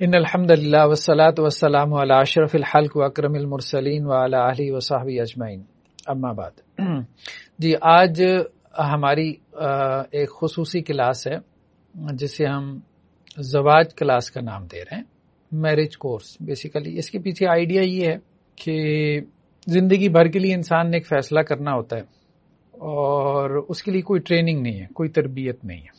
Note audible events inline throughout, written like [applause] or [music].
ان الحمد للہ وسلاۃ وسلام علی اشرف الحلق و اکرم المرسلین وعلی علیہ وصحب اجمعین. اما بعد. [clears throat] جی آج ہماری ایک خصوصی کلاس ہے، جسے ہم زواج کلاس کا نام دے رہے ہیں، میرج کورس. بیسیکلی اس کے پیچھے آئیڈیا یہ ہے کہ زندگی بھر کے لیے انسان نے ایک فیصلہ کرنا ہوتا ہے، اور اس کے لیے کوئی ٹریننگ نہیں ہے، کوئی تربیت نہیں ہے۔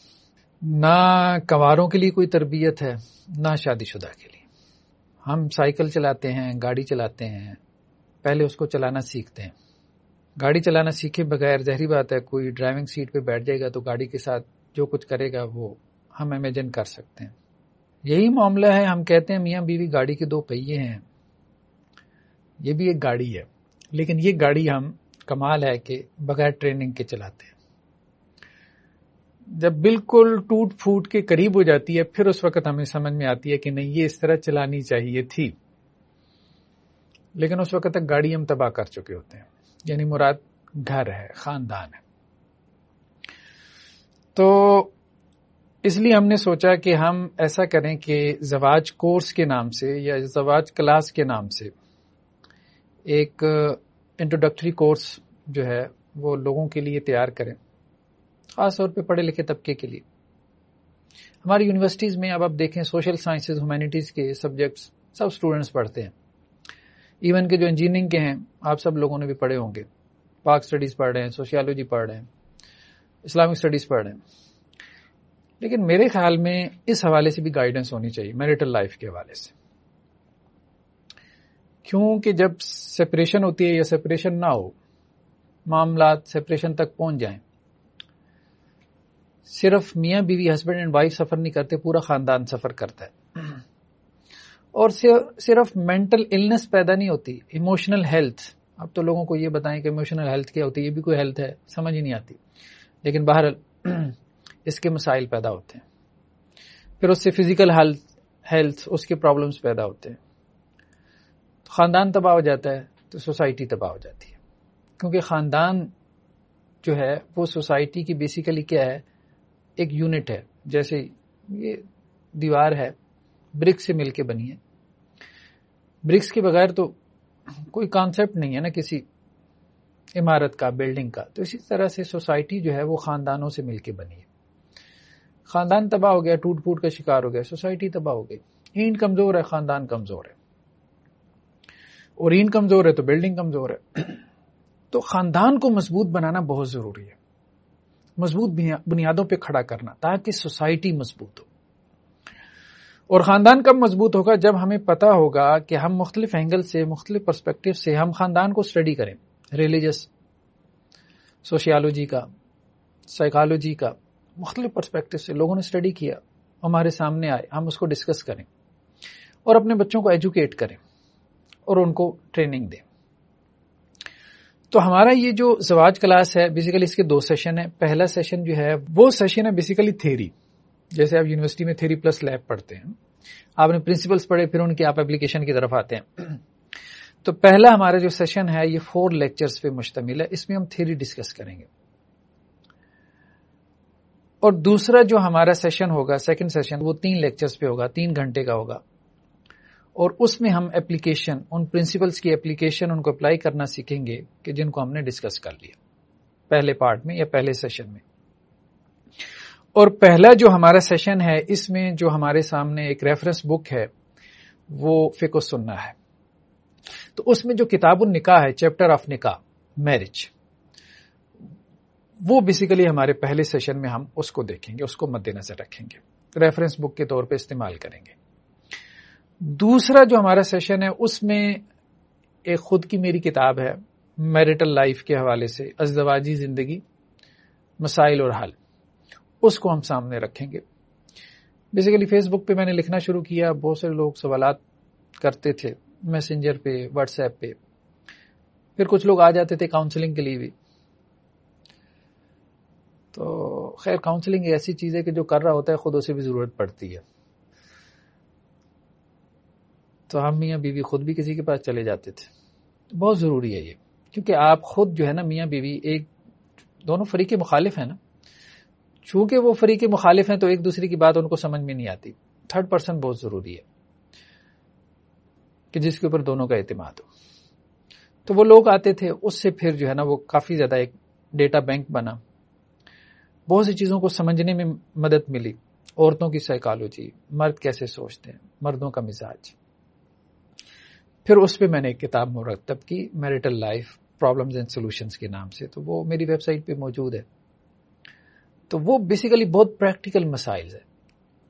نہ کنواروں کے لیے کوئی تربیت ہے، نہ شادی شدہ کے لیے۔ ہم سائیکل چلاتے ہیں، گاڑی چلاتے ہیں، پہلے اس کو چلانا سیکھتے ہیں۔ گاڑی چلانا سیکھے بغیر ظہری بات ہے، کوئی ڈرائیونگ سیٹ پہ بیٹھ جائے گا تو گاڑی کے ساتھ جو کچھ کرے گا وہ ہم امیجن کر سکتے ہیں۔ یہی معاملہ ہے، ہم کہتے ہیں میاں بیوی گاڑی کے دو پہیے ہیں۔ یہ بھی ایک گاڑی ہے، لیکن یہ گاڑی ہم کمال ہے کہ بغیر ٹریننگ کے چلاتے ہیں۔ جب بالکل ٹوٹ پھوٹ کے قریب ہو جاتی ہے، پھر اس وقت ہمیں سمجھ میں آتی ہے کہ نہیں، یہ اس طرح چلانی چاہیے تھی۔ لیکن اس وقت تک گاڑی ہم تباہ کر چکے ہوتے ہیں۔ یعنی مراد گھر ہے، خاندان ہے۔ تو اس لیے ہم نے سوچا کہ ہم ایسا کریں کہ زواج کورس کے نام سے یا زواج کلاس کے نام سے ایک انٹروڈکٹری کورس جو ہے وہ لوگوں کے لیے تیار کریں۔ خاص طور پہ پڑھے لکھے طبقے کے لیے۔ ہماری یونیورسٹیز میں اب آپ دیکھیں سوشل سائنسز ہیومینٹیز کے سبجیکٹس سب اسٹوڈینٹس پڑھتے ہیں۔ ایون کے جو انجینئرنگ کے ہیں، آپ سب لوگوں نے بھی پڑھے ہوں گے۔ پاک اسٹڈیز پڑھ رہے ہیں سوشیالوجی پڑھ رہے ہیں اسلامک اسٹڈیز پڑھ رہے ہیں۔ لیکن میرے خیال میں اس حوالے سے بھی گائیڈنس ہونی چاہیے میرٹل لائف کے حوالے سے۔ کیونکہ جب سپریشن ہوتی ہے یا سپریشن نہ ہو، معاملات سپریشن تک پہنچ جائیں۔ صرف میاں بیوی ہسبینڈ اینڈ وائف سفر نہیں کرتے، پورا خاندان سفر کرتا ہے۔ اور صرف مینٹل النس پیدا نہیں ہوتی ایموشنل ہیلتھ اب تو لوگوں کو یہ بتائیں کہ ایموشنل ہیلتھ کیا ہوتی ہے، یہ بھی کوئی ہیلتھ ہے، سمجھ ہی نہیں آتی۔ لیکن باہر [clears throat] اس کے مسائل پیدا ہوتے ہیں۔ پھر اس سے فزیکل ہیلتھ اس کے پرابلمس پیدا ہوتے ہیں۔ خاندان تباہ ہو جاتا ہے تو سوسائٹی تباہ ہو جاتی ہے۔ کیونکہ خاندان جو ہے، وہ سوسائٹی کی بیسیکلی کیا ہے؟ ایک یونٹ ہے، جیسے یہ دیوار ہے، برکس سے مل کے بنی ہے۔ برکس کے بغیر تو کوئی کانسیپٹ نہیں ہے نا کسی عمارت کا بلڈنگ کا۔ تو اسی طرح سے سوسائٹی جو ہے وہ خاندانوں سے مل کے بنی ہے۔ خاندان تباہ ہو گیا، ٹوٹ پھوٹ کا شکار ہو گیا سوسائٹی تباہ ہو گئی۔ اینٹ کمزور ہے، خاندان کمزور ہے۔ اور اینٹ کمزور ہے تو بلڈنگ کمزور ہے۔ تو خاندان کو مضبوط بنانا بہت ضروری ہے۔ مضبوط بنیادوں پہ کھڑا کرنا، تاکہ سوسائٹی مضبوط ہو۔ اور خاندان کب مضبوط ہوگا؟ جب ہمیں پتا ہوگا کہ ہم مختلف اینگل سے، مختلف پرسپیکٹو سے ہم خاندان کو اسٹڈی کریں۔ ریلیجس سوشیالوجی کا سائیکالوجی کا، مختلف پرسپیکٹو سے لوگوں نے اسٹڈی کیا، ہمارے سامنے آئے، ہم اس کو ڈسکس کریں۔ اور اپنے بچوں کو ایجوکیٹ کریں اور ان کو ٹریننگ دیں۔ تو ہمارا یہ جو زواج کلاس ہے بیسیکلی اس کے دو سیشن ہیں۔ پہلا سیشن جو ہے، وہ سیشن ہے بیسیکلی تھیری جیسے آپ یونیورسٹی میں تھیری پلس لیب پڑھتے ہیں۔ آپ نے پرنسپلس پڑھے، پھر ان کی آپ اپلیکیشن کی طرف آتے ہیں۔ تو پہلا ہمارا جو سیشن ہے، یہ فور لیکچرز پہ مشتمل ہے۔ اس میں ہم تھیری ڈسکس کریں گے۔ اور دوسرا جو ہمارا سیشن ہوگا سیکنڈ سیشن وہ تین لیکچرز پہ ہوگا، تین گھنٹے کا ہوگا۔ اور اس میں ہم اپلیکیشن ان پرنسپلس کی اپلیکیشن ان کو اپلائی کرنا سیکھیں گے کہ جن کو ہم نے ڈسکس کر لیا۔ پہلے پارٹ میں یا پہلے سیشن میں۔ اور پہلا جو ہمارا سیشن ہے، اس میں جو ہمارے سامنے ایک ریفرنس بک ہے، وہ فکو سننا ہے۔ تو اس میں جو کتاب النکاح ہے چیپٹر آف نکاح میرج وہ بیسیکلی ہمارے پہلے سیشن میں ہم اس کو دیکھیں گے، اس کو مد نظر رکھیں گے۔ ریفرنس بک کے طور پہ استعمال کریں گے۔ دوسرا جو ہمارا سیشن ہے، اس میں ایک خود کی میری کتاب ہے میرٹل لائف کے حوالے سے، ازدواجی زندگی، مسائل اور حل۔ اس کو ہم سامنے رکھیں گے۔ بیسیکلی فیس بک پہ میں نے لکھنا شروع کیا، بہت سے لوگ سوالات کرتے تھے میسنجر پہ واٹس ایپ پہ۔ پھر کچھ لوگ آ جاتے تھے کاؤنسلنگ کے لیے بھی۔ تو خیر کاؤنسلنگ ایسی چیز ہے کہ جو کر رہا ہوتا ہے، خود اسے بھی ضرورت پڑتی ہے۔ تو ہم میاں بیوی خود بھی کسی کے پاس چلے جاتے تھے۔ بہت ضروری ہے یہ۔ کیونکہ آپ خود جو ہے نا میاں بیوی ایک دونوں فریق مخالف ہیں نا۔ چونکہ وہ فریق مخالف ہیں تو ایک دوسرے کی بات ان کو سمجھ میں نہیں آتی۔ تھرڈ پرسن بہت ضروری ہے۔ کہ جس کے اوپر دونوں کا اعتماد ہو۔ تو وہ لوگ آتے تھے، اس سے پھر جو ہے نا وہ کافی زیادہ ایک ڈیٹا بینک بنا۔ بہت سی چیزوں کو سمجھنے میں مدد ملی۔ عورتوں کی سائیکالوجی، مرد کیسے سوچتے ہیں، مردوں کا مزاج۔ پھر اس پہ میں نے ایک کتاب مرتب کی marital life problems and solutions کے نام سے، تو وہ میری ویب سائٹ پہ موجود ہے۔ تو وہ بیسیکلی بہت پریکٹیکل مسائل ہے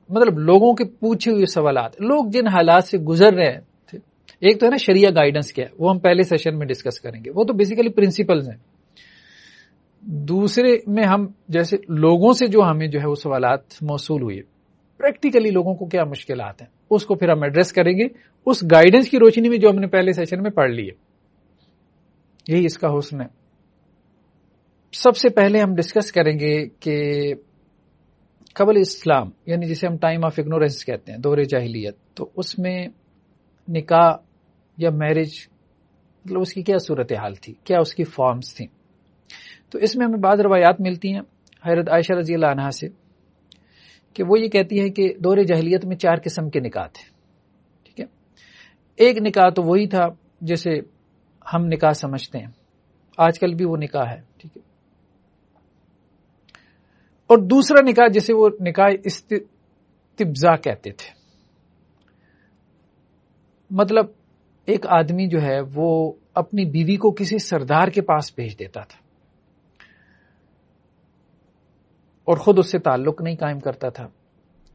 مطلب لوگوں کے پوچھے ہوئے سوالات، لوگ جن حالات سے گزر رہے ہیں ایک تو ہے نا شریعہ گائیڈنس کیا ہے وہ ہم پہلے سیشن میں ڈسکس کریں گے۔ وہ تو بیسیکلی پرنسپلز ہیں۔ دوسرے میں ہم، جیسے لوگوں سے جو ہمیں جو ہے وہ سوالات موصول ہوئے۔ پریکٹیکلی لوگوں کو کیا مشکلات ہیں؟ اس کو پھر ہم ایڈریس کریں گے۔ اس گائیڈنس کی روشنی میں جو ہم نے پہلے سیشن میں پڑھ لی ہے۔ یہی اس کا حسن ہے۔ سب سے پہلے ہم ڈسکس کریں گے کہ قبل اسلام یعنی جسے ہم ٹائم آف اگنورینس کہتے ہیں، دور جاہلیت، تو اس میں نکاح یا میرج مطلب اس کی کیا صورت حال تھی؟ کیا اس کی فارمز تھیں؟ تو اس میں ہمیں بعض روایات ملتی ہیں۔ حیرت عائشہ رضی اللہ عنہ سے۔ کہ وہ یہ کہتی ہے کہ دور جہلیت میں چار قسم کے نکاح تھے ٹھیک ہے؟ ایک نکاح تو وہی تھا جیسے ہم نکاح سمجھتے ہیں۔ آج کل بھی وہ نکاح ہے۔ ٹھیک ہے؟ اور دوسرا نکاح جسے وہ نکاح استبزا کہتے تھے۔ مطلب ایک آدمی جو ہے وہ اپنی بیوی کو کسی سردار کے پاس بھیج دیتا تھا۔ اور خود اس سے تعلق نہیں قائم کرتا تھا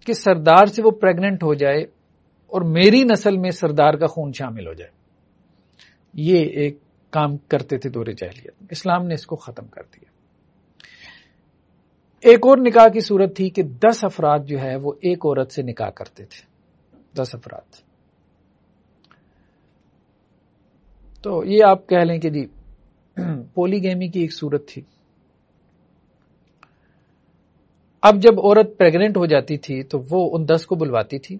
کہ سردار سے وہ پریگنٹ ہو جائے اور میری نسل میں سردار کا خون شامل ہو جائے۔ یہ ایک کام کرتے تھے دور جہلیت اسلام نے اس کو ختم کر دیا۔ ایک اور نکاح کی صورت تھی کہ دس افراد جو ہے وہ ایک عورت سے نکاح کرتے تھے۔ دس افراد۔ تو یہ آپ کہہ لیں کہ جی پولی گیمی کی ایک صورت تھی۔ اب جب عورت پریگنٹ ہو جاتی تھی تو وہ ان دس کو بلواتی تھی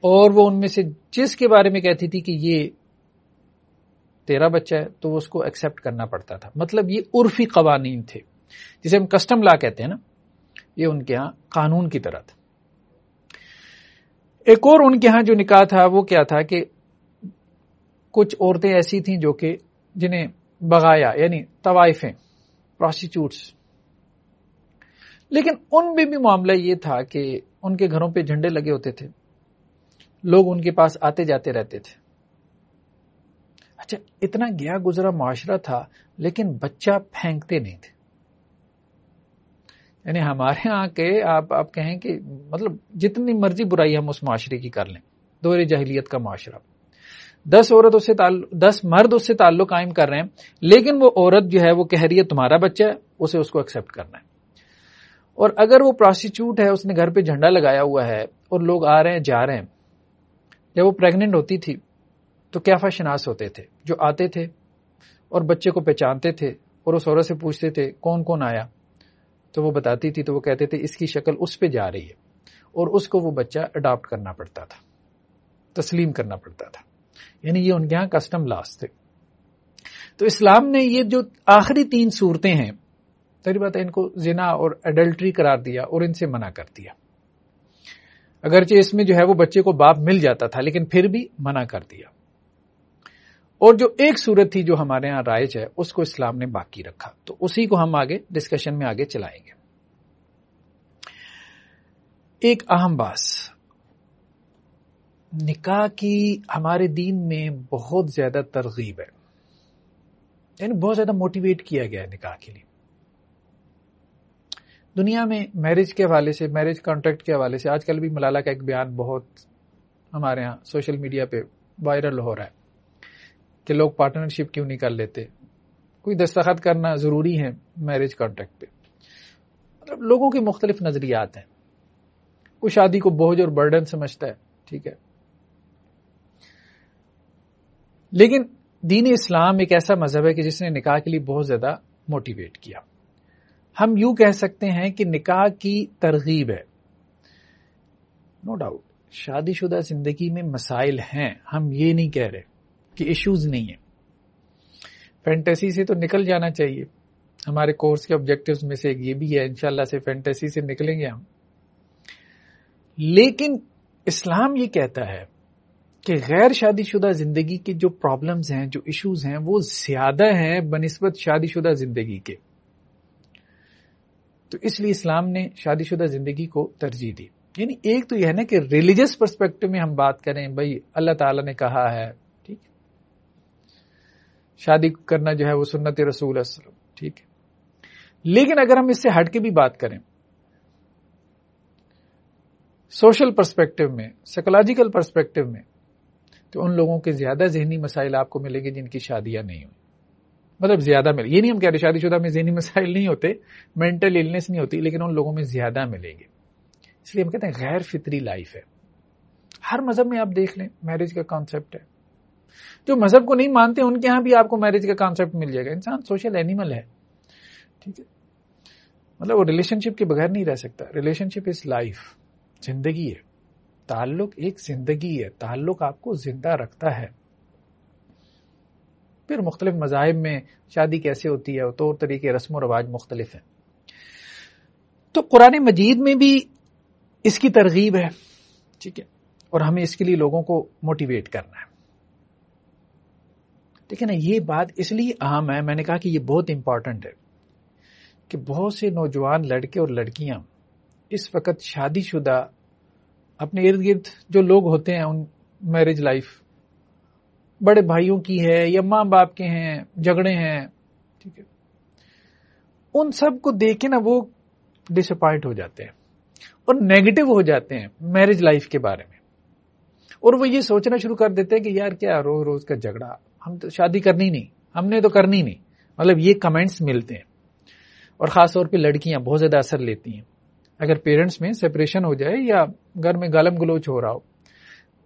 اور وہ ان میں سے جس کے بارے میں کہتی تھی کہ یہ تیرا بچہ ہے، تو اس کو ایکسپٹ کرنا پڑتا تھا۔ مطلب یہ عرفی قوانین تھے۔ جسے ہم کسٹم لا کہتے ہیں نا، یہ ان کے ہاں قانون کی طرح تھا۔ ایک اور ان کے ہاں جو نکاح تھا، وہ کیا تھا کہ کچھ عورتیں ایسی تھیں جو کہ جنہیں بغایا یعنی طوائفیں پروسٹیچیوٹس لیکن ان میں بھی معاملہ یہ تھا کہ ان کے گھروں پہ جھنڈے لگے ہوتے تھے۔ لوگ ان کے پاس آتے جاتے رہتے تھے۔ اچھا اتنا گیا گزرا معاشرہ تھا، لیکن بچہ پھینکتے نہیں تھے۔ یعنی ہمارے یہاں کے آپ آپ کہیں کہ مطلب جتنی مرضی برائی ہم اس معاشرے کی کر لیں۔ دور جہلیت کا معاشرہ۔ دس عورت اس سے دس مرد اس سے تعلق قائم کر رہے ہیں، لیکن وہ عورت جو ہے وہ کہہ رہی ہے، تمہارا بچہ ہے، اسے اس کو ایکسپٹ کرنا ہے۔ اور اگر وہ پروسٹیچیوٹ ہے، اس نے گھر پہ جھنڈا لگایا ہوا ہے اور لوگ آ رہے ہیں، جا رہے ہیں۔ جب وہ پریگنٹ ہوتی تھی، تو کیا شناس ہوتے تھے؟ جو آتے تھے اور بچے کو پہچانتے تھے اور اس عورت سے پوچھتے تھے، کون کون آیا؟ تو وہ بتاتی تھی، تو وہ کہتے تھے، اس کی شکل اس پہ جا رہی ہے اور اس کو وہ بچہ اڈاپٹ کرنا پڑتا تھا، تسلیم کرنا پڑتا تھا۔ یعنی یہ ان کے یہاں کسٹم لاس تھے۔ تو اسلام نے یہ جو آخری تین صورتیں ہیں بات ہے ان کو زنا اور ایڈلٹری قرار دیا اور ان سے منع کر دیا۔ اگرچہ اس میں جو ہے وہ بچے کو باپ مل جاتا تھا، لیکن پھر بھی منع کر دیا۔ اور جو ایک صورت تھی جو ہمارے یہاں رائج ہے، اس کو اسلام نے باقی رکھا۔ تو اسی کو ہم آگے ڈسکشن میں آگے چلائیں گے۔ ایک اہم باس نکاح کی ہمارے دین میں بہت زیادہ ترغیب ہے۔ یعنی بہت زیادہ موٹیویٹ کیا گیا ہے نکاح کے لیے۔ دنیا میں میرج کے حوالے سے میرج کانٹریکٹ کے حوالے سے آج کل بھی ملالا کا ایک بیان بہت ہمارے ہاں سوشل میڈیا پہ وائرل ہو رہا ہے کہ لوگ پارٹنرشپ کیوں نہیں کر لیتے؟ کوئی دستخط کرنا ضروری ہے میرج کانٹریکٹ پہ؟ مطلب لوگوں کے مختلف نظریات ہیں۔ کوئی شادی کو بوجھ اور برڈن سمجھتا ہے، ٹھیک ہے۔ لیکن دین اسلام ایک ایسا مذہب ہے کہ جس نے نکاح کے لیے بہت زیادہ موٹیویٹ کیا۔ ہم یوں کہہ سکتے ہیں کہ نکاح کی ترغیب ہے۔ نو ڈاؤٹ شادی شدہ زندگی میں مسائل ہیں۔ ہم یہ نہیں کہہ رہے کہ ایشوز نہیں ہیں۔ فینٹیسی سے تو نکل جانا چاہیے۔ ہمارے کورس کے آبجیکٹو میں سے ایک یہ بھی ہے، انشاءاللہ سے فینٹیسی سے نکلیں گے ہم۔ لیکن اسلام یہ کہتا ہے کہ غیر شادی شدہ زندگی کے جو پرابلمز ہیں، جو ایشوز ہیں، وہ زیادہ ہیں بنسبت شادی شدہ زندگی کے۔ تو اس لیے اسلام نے شادی شدہ زندگی کو ترجیح دی۔ یعنی ایک تو یہ ہے نا کہ ریلیجس پرسپیکٹو میں ہم بات کریں، بھائی اللہ تعالی نے کہا ہے، ٹھیک شادی کرنا جو ہے وہ سنت رسول وسلم، ٹھیک ہے۔ لیکن اگر ہم اس سے ہٹ کے بھی بات کریں، سوشل پرسپیکٹو میں سائکولوجیکل پرسپیکٹو میں، تو ان لوگوں کے زیادہ ذہنی مسائل آپ کو ملیں گے جن کی شادیاں نہیں ہوئی۔ مطلب زیادہ ملے یہ نہیں ہم کہہ رہے شادی شدہ میں ذہنی مسائل نہیں ہوتے مینٹل النس نہیں ہوتی، لیکن ان لوگوں میں زیادہ ملیں گے۔ اس لیے ہم کہتے ہیں غیر فطری لائف ہے۔ ہر مذہب میں آپ دیکھ لیں میرج کا کانسیپٹ ہے۔ جو مذہب کو نہیں مانتے، ان کے یہاں بھی آپ کو میرج کا کانسیپٹ مل جائے گا۔ انسان سوشل اینیمل ہے۔ ٹھیک ہے؟ مطلب وہ ریلیشن شپ کے بغیر نہیں رہ سکتا۔ ریلیشن شپ از لائف زندگی ہے۔ تعلق ایک زندگی ہے۔ تعلق آپ کو زندہ رکھتا ہے۔ پھر مختلف مذاہب میں شادی کیسے ہوتی ہے طور طریقے رسم و رواج مختلف ہیں۔ تو قرآن مجید میں بھی اس کی ترغیب ہے، ٹھیک ہے، اور ہمیں اس کے لیے لوگوں کو موٹیویٹ کرنا ہے۔ ٹھیک ہے نا، یہ بات اس لیے اہم ہے، میں نے کہا کہ یہ بہت امپورٹنٹ ہے کہ بہت سے نوجوان لڑکے اور لڑکیاں اس وقت شادی شدہ اپنے ارد گرد جو لوگ ہوتے ہیں، ان میرج لائف بڑے بھائیوں کی ہے یا ماں باپ کے ہیں، جھگڑے ہیں، ٹھیک ہے۔ ان سب کو دیکھ کے نا وہ ڈس اپوائنٹ ہو جاتے ہیں اور نیگیٹو ہو جاتے ہیں میرج لائف کے بارے میں۔ اور وہ یہ سوچنا شروع کر دیتے ہیں کہ یار کیا روز روز کا جھگڑا، ہم تو شادی کرنی نہیں، ہم نے تو کرنی نہیں۔ مطلب یہ کمنٹس ملتے ہیں۔ اور خاص طور پہ لڑکیاں بہت زیادہ اثر لیتی ہیں۔ اگر پیرنٹس میں سپریشن ہو جائے یا گھر میں گالم گلوچ ہو رہا ہو،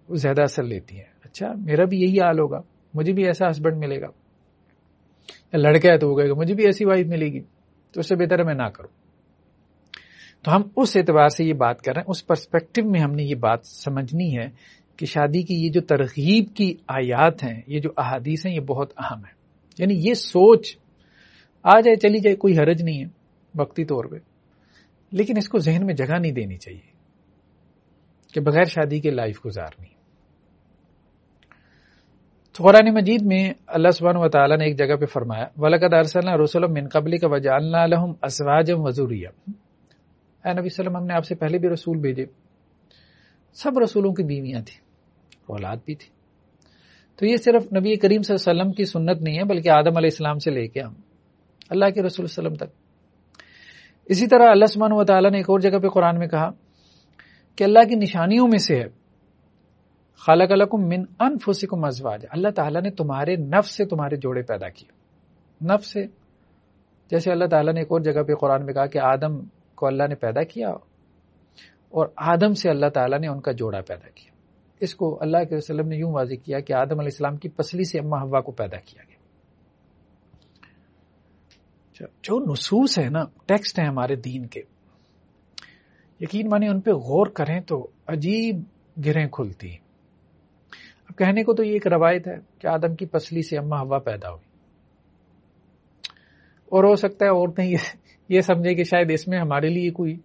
وہ زیادہ اثر لیتی ہیں۔ اچھا میرا بھی یہی حال ہوگا، مجھے بھی ایسا ہسبینڈ ملے گا۔ یا لڑکا ہے تو وہ کہے گا، مجھے بھی ایسی وائف ملے گی، تو اس سے بہتر ہے میں نہ کروں۔ تو ہم اس اعتبار سے یہ بات کر رہے ہیں، اس پرسپیکٹو میں ہم نے یہ بات سمجھنی ہے کہ شادی کی یہ جو ترغیب کی آیات ہیں، یہ جو احادیث ہیں، یہ بہت اہم ہے یعنی یہ سوچ، آ جائے، چلی جائے، کوئی حرج نہیں ہے وقتی طور پہ۔ لیکن اس کو ذہن میں جگہ نہیں دینی چاہیے کہ بغیر شادی کے لائف گزارنی تو قرآن مجید میں اللہ سبحانہ و تعالیٰ نے ایک جگہ پہ فرمایا، ولقد ارسلنا رسول من قبل کا وجعلنا لهم ازواجا وذریا اے نبی وسلم، ہم نے آپ سے پہلے بھی رسول بھیجے۔ سب رسولوں کی بیویاں تھیں، اولاد بھی تھی۔ تو یہ صرف نبی کریم صلی اللہ علیہ وسلم کی سنت نہیں ہے، بلکہ آدم علیہ السلام سے لے کے ہم، اللہ کے رسول وسلم تک۔ اسی طرح اللہ سبحانہ و تعالیٰ نے ایک اور جگہ پہ قرآن میں کہا کہ اللہ کی نشانیوں میں سے ہے۔ خالق الکم من انفسکم ازواج اللہ تعالیٰ نے تمہارے نفس سے تمہارے جوڑے پیدا کیے۔ نفس سے۔ جیسے اللہ تعالیٰ نے ایک اور جگہ پہ قرآن میں کہا کہ آدم کو اللہ نے پیدا کیا اور آدم سے اللہ تعالیٰ نے ان کا جوڑا پیدا کیا۔ اس کو اللہ کے وسلم نے یوں واضح کیا کہ آدم علیہ السلام کی پسلی سے اما ہوا کو پیدا کیا گیا۔ اچھا، جو نصوص ہے نا، ٹیکسٹ ہیں ہمارے دین کے۔ یقین مانی ان پہ غور کریں تو عجیب گریں کھلتی ہیں۔ کہنے کو تو یہ ایک روایت ہے کہ آدم کی پسلی سے اما ہوا پیدا ہوئی۔ اور ہو سکتا ہے عورتیں یہ سمجھے کہ شاید اس میں ہمارے لیے کوئی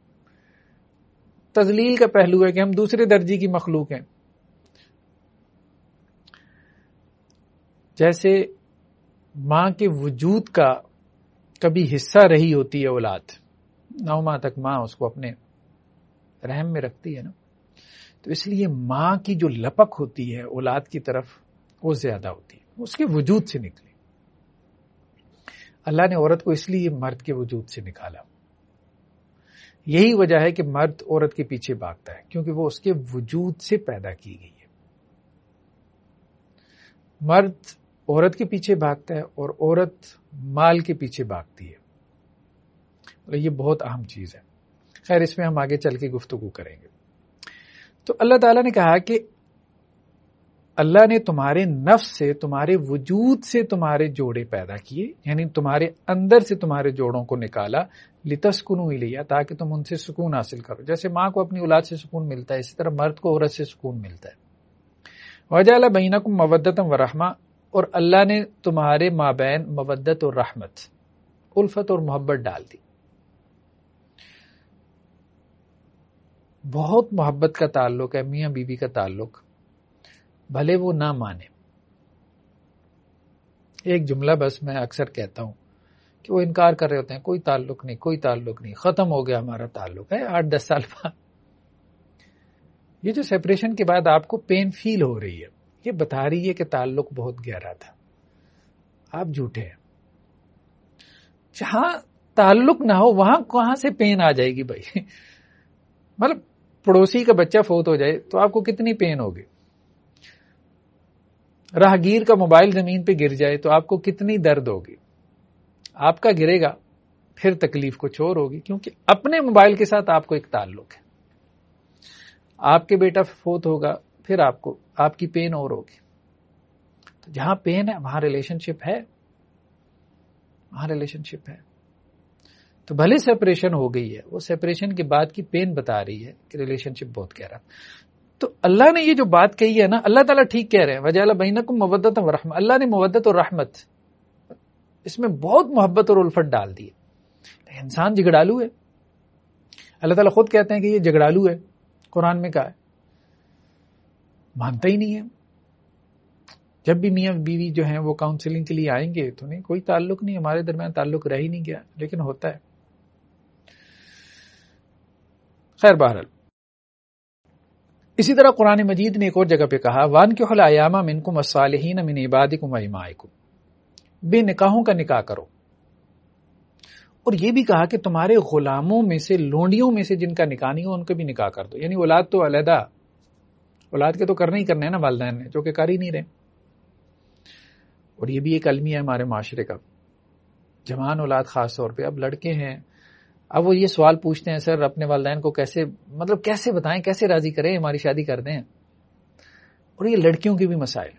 تزلیل کا پہلو ہے کہ ہم دوسرے درجے کی مخلوق ہیں۔ جیسے ماں کے وجود کا کبھی حصہ رہی ہوتی ہے اولاد، نو ماہ تک ماں اس کو اپنے رحم میں رکھتی ہے نا۔ تو اس لیے ماں کی جو لپک ہوتی ہے اولاد کی طرف، وہ زیادہ ہوتی ہے۔ اس کے وجود سے نکلی۔ اللہ نے عورت کو اس لیے مرد کے وجود سے نکالا۔ یہی وجہ ہے کہ مرد عورت کے پیچھے بھاگتا ہے، کیونکہ وہ اس کے وجود سے پیدا کی گئی ہے۔ مرد عورت کے پیچھے بھاگتا ہے اور عورت مال کے پیچھے بھاگتی ہے۔ مطلب یہ بہت اہم چیز ہے۔ خیر، اس میں ہم آگے چل کے گفتگو کریں گے۔ تو اللہ تعالیٰ نے کہا کہ اللہ نے تمہارے نفس سے، تمہارے وجود سے تمہارے جوڑے پیدا کیے یعنی تمہارے اندر سے تمہارے جوڑوں کو نکالا لتسکن لیا تاکہ تم ان سے سکون حاصل کرو۔ جیسے ماں کو اپنی اولاد سے سکون ملتا ہے، اسی طرح مرد کو عورت سے سکون ملتا ہے۔ وجہ اللہ بہینہ کو مبتم و رحمہ، اور اللہ نے تمہارے مابین مبدت اور رحمت، الفت اور محبت ڈال دی۔ بہت محبت کا تعلق ہے، میاں بیوی بی کا تعلق۔ بھلے وہ نہ مانے۔ ایک جملہ بس میں اکثر کہتا ہوں کہ وہ انکار کر رہے ہوتے ہیں، کوئی تعلق نہیں، کوئی تعلق نہیں، ختم ہو گیا ہمارا تعلق ہے، آٹھ دس سال بعد۔ یہ جو سیپریشن کے بعد آپ کو پین فیل ہو رہی ہے، یہ بتا رہی ہے کہ تعلق بہت گہرا تھا۔ آپ جھوٹے ہیں۔ جہاں تعلق نہ ہو، وہاں کہاں سے پین آ جائے گی بھائی۔ [laughs] مطلب پڑوسی کا بچہ فوت ہو جائے تو آپ کو کتنی پین ہوگی؟ راہگیر کا موبائل زمین پہ گر جائے تو آپ کو کتنی درد ہوگی؟ آپ کا گرے گا، پھر تکلیف کو چور ہوگی، کیونکہ اپنے موبائل کے ساتھ آپ کو ایک تعلق ہے۔ آپ کے بیٹا فوت ہوگا، پھر آپ کو، آپ کی پین اور ہوگی۔ تو جہاں پین ہے، وہاں ریلیشن شپ ہے۔ وہاں ریلیشن شپ ہے۔ تو بھلے سیپریشن ہو گئی ہے، وہ سیپریشن کے بعد کی پین بتا رہی ہے کہ ریلیشن شپ بہت کہہ رہا تو اللہ نے یہ جو بات کہی ہے نا، اللہ تعالیٰ ٹھیک کہہ رہے ہیں وجہ بہین کو مبت اور رحمت اللہ نے مبت اور رحمت، اس میں بہت محبت اور الفت ڈال دی ہے۔ انسان جگڑالو ہے۔ اللہ تعالیٰ خود کہتے ہیں کہ یہ جگڑالو ہے۔ قرآن میں کہا ہے، مانتا ہی نہیں ہے۔ جب بھی میاں بیوی جو ہیں وہ کاؤنسلنگ کے لیے آئیں گے تو نہیں، کوئی تعلق نہیں، ہمارے درمیان تعلق رہ ہی نہیں گیا، لیکن ہوتا ہے۔ خیر بہرحال۔ اسی طرح قرآن مجید نے ایک اور جگہ پہ کہا، وان کے حل ایاما من کو مسالحین من عباد کم بے نکاحوں کا نکاح کرو۔ اور یہ بھی کہا کہ تمہارے غلاموں میں سے، لونڈیوں میں سے جن کا نکاح نہیں ہو ان کو بھی نکاح کر دو۔ یعنی اولاد تو علیحدہ، اولاد کے تو کرنا ہی کرنے ہیں نا والدین نے، جو کہ کر ہی نہیں رہے۔ اور یہ بھی ایک المیہ ہے ہمارے معاشرے کا۔ جوان اولاد خاص طور پہ، اب لڑکے ہیں۔ اب وہ یہ سوال پوچھتے ہیں، سر، اپنے والدین کو کیسے مطلب کیسے بتائیں؟ کیسے راضی کریں؟ ہماری شادی کر دیں؟ اور یہ لڑکیوں کے بھی مسائل۔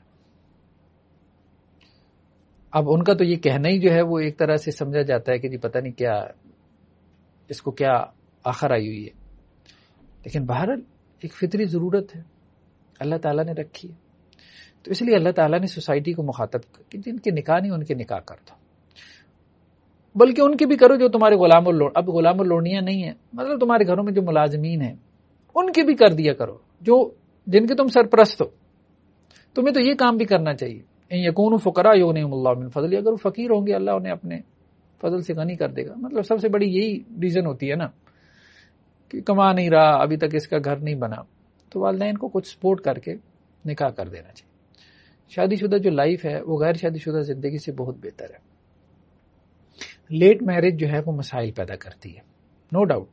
اب ان کا تو یہ کہنا ہی جو ہے، وہ ایک طرح سے سمجھا جاتا ہے کہ جی پتہ نہیں کیا، اس کو کیا آخر آئی ہوئی ہے۔ لیکن بہرحال ایک فطری ضرورت ہے۔ اللہ تعالیٰ نے رکھی ہے۔ تو اس لیے اللہ تعالیٰ نے سوسائٹی کو مخاطب کہ جن کے نکاح نہیں، ان کے نکاح کر دو۔ بلکہ ان کی بھی کرو جو تمہارے غلام اور اب غلام الوڑیاں نہیں ہیں۔ مطلب تمہارے گھروں میں جو ملازمین ہیں، ان کی بھی کر دیا کرو، جو جن کے تم سرپرست ہو۔ تمہیں تو یہ کام بھی کرنا چاہیے۔ یقون فکرا یو نہیں اللہ فضل، اگر وہ فقیر ہوں گے، اللہ انہیں اپنے فضل سے غنی کر دے گا۔ مطلب سب سے بڑی یہی ریزن ہوتی ہے نا، کہ کما نہیں رہا، ابھی تک اس کا گھر نہیں بنا۔ تو والدین کو کچھ سپورٹ کر کے نکاح کر دینا چاہیے۔ شادی شدہ جو لائف ہے، وہ غیر شادی شدہ زندگی سے بہت بہتر ہے۔ لیٹ میرج جو ہے وہ مسائل پیدا کرتی ہے۔ نو ڈاؤٹ